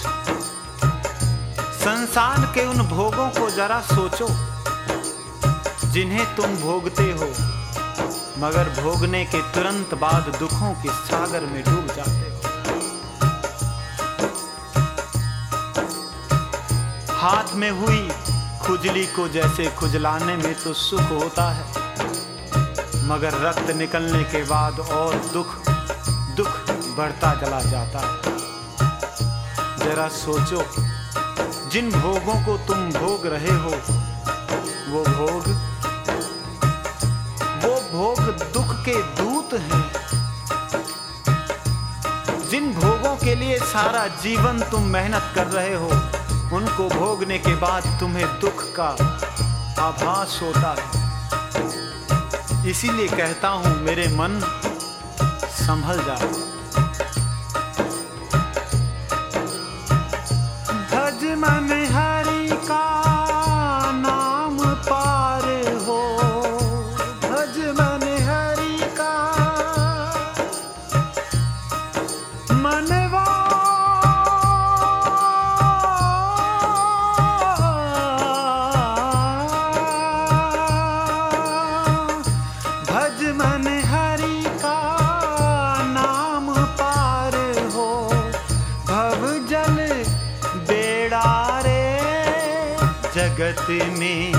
संसार के उन भोगों को जरा सोचो, जिन्हें तुम भोगते हो, मगर भोगने के तुरंत बाद दुखों के सागर में डूब जाते। हाथ में हुई खुजली को जैसे खुजलाने में तो सुख होता है। मगर रक्त निकलने के बाद और दुख दुख बढ़ता चला जाता है। जरा सोचो, जिन भोगों को तुम भोग रहे हो, वो भोग वो भोग दुख के दूत हैं। जिन भोगों के लिए सारा जीवन तुम मेहनत कर रहे हो उनको भोगने के बाद तुम्हें दुख का आभास होता है। इसीलिए कहता हूँ, मेरे मन संभल जा मन नाम पार हो। मन हरि का मनवा में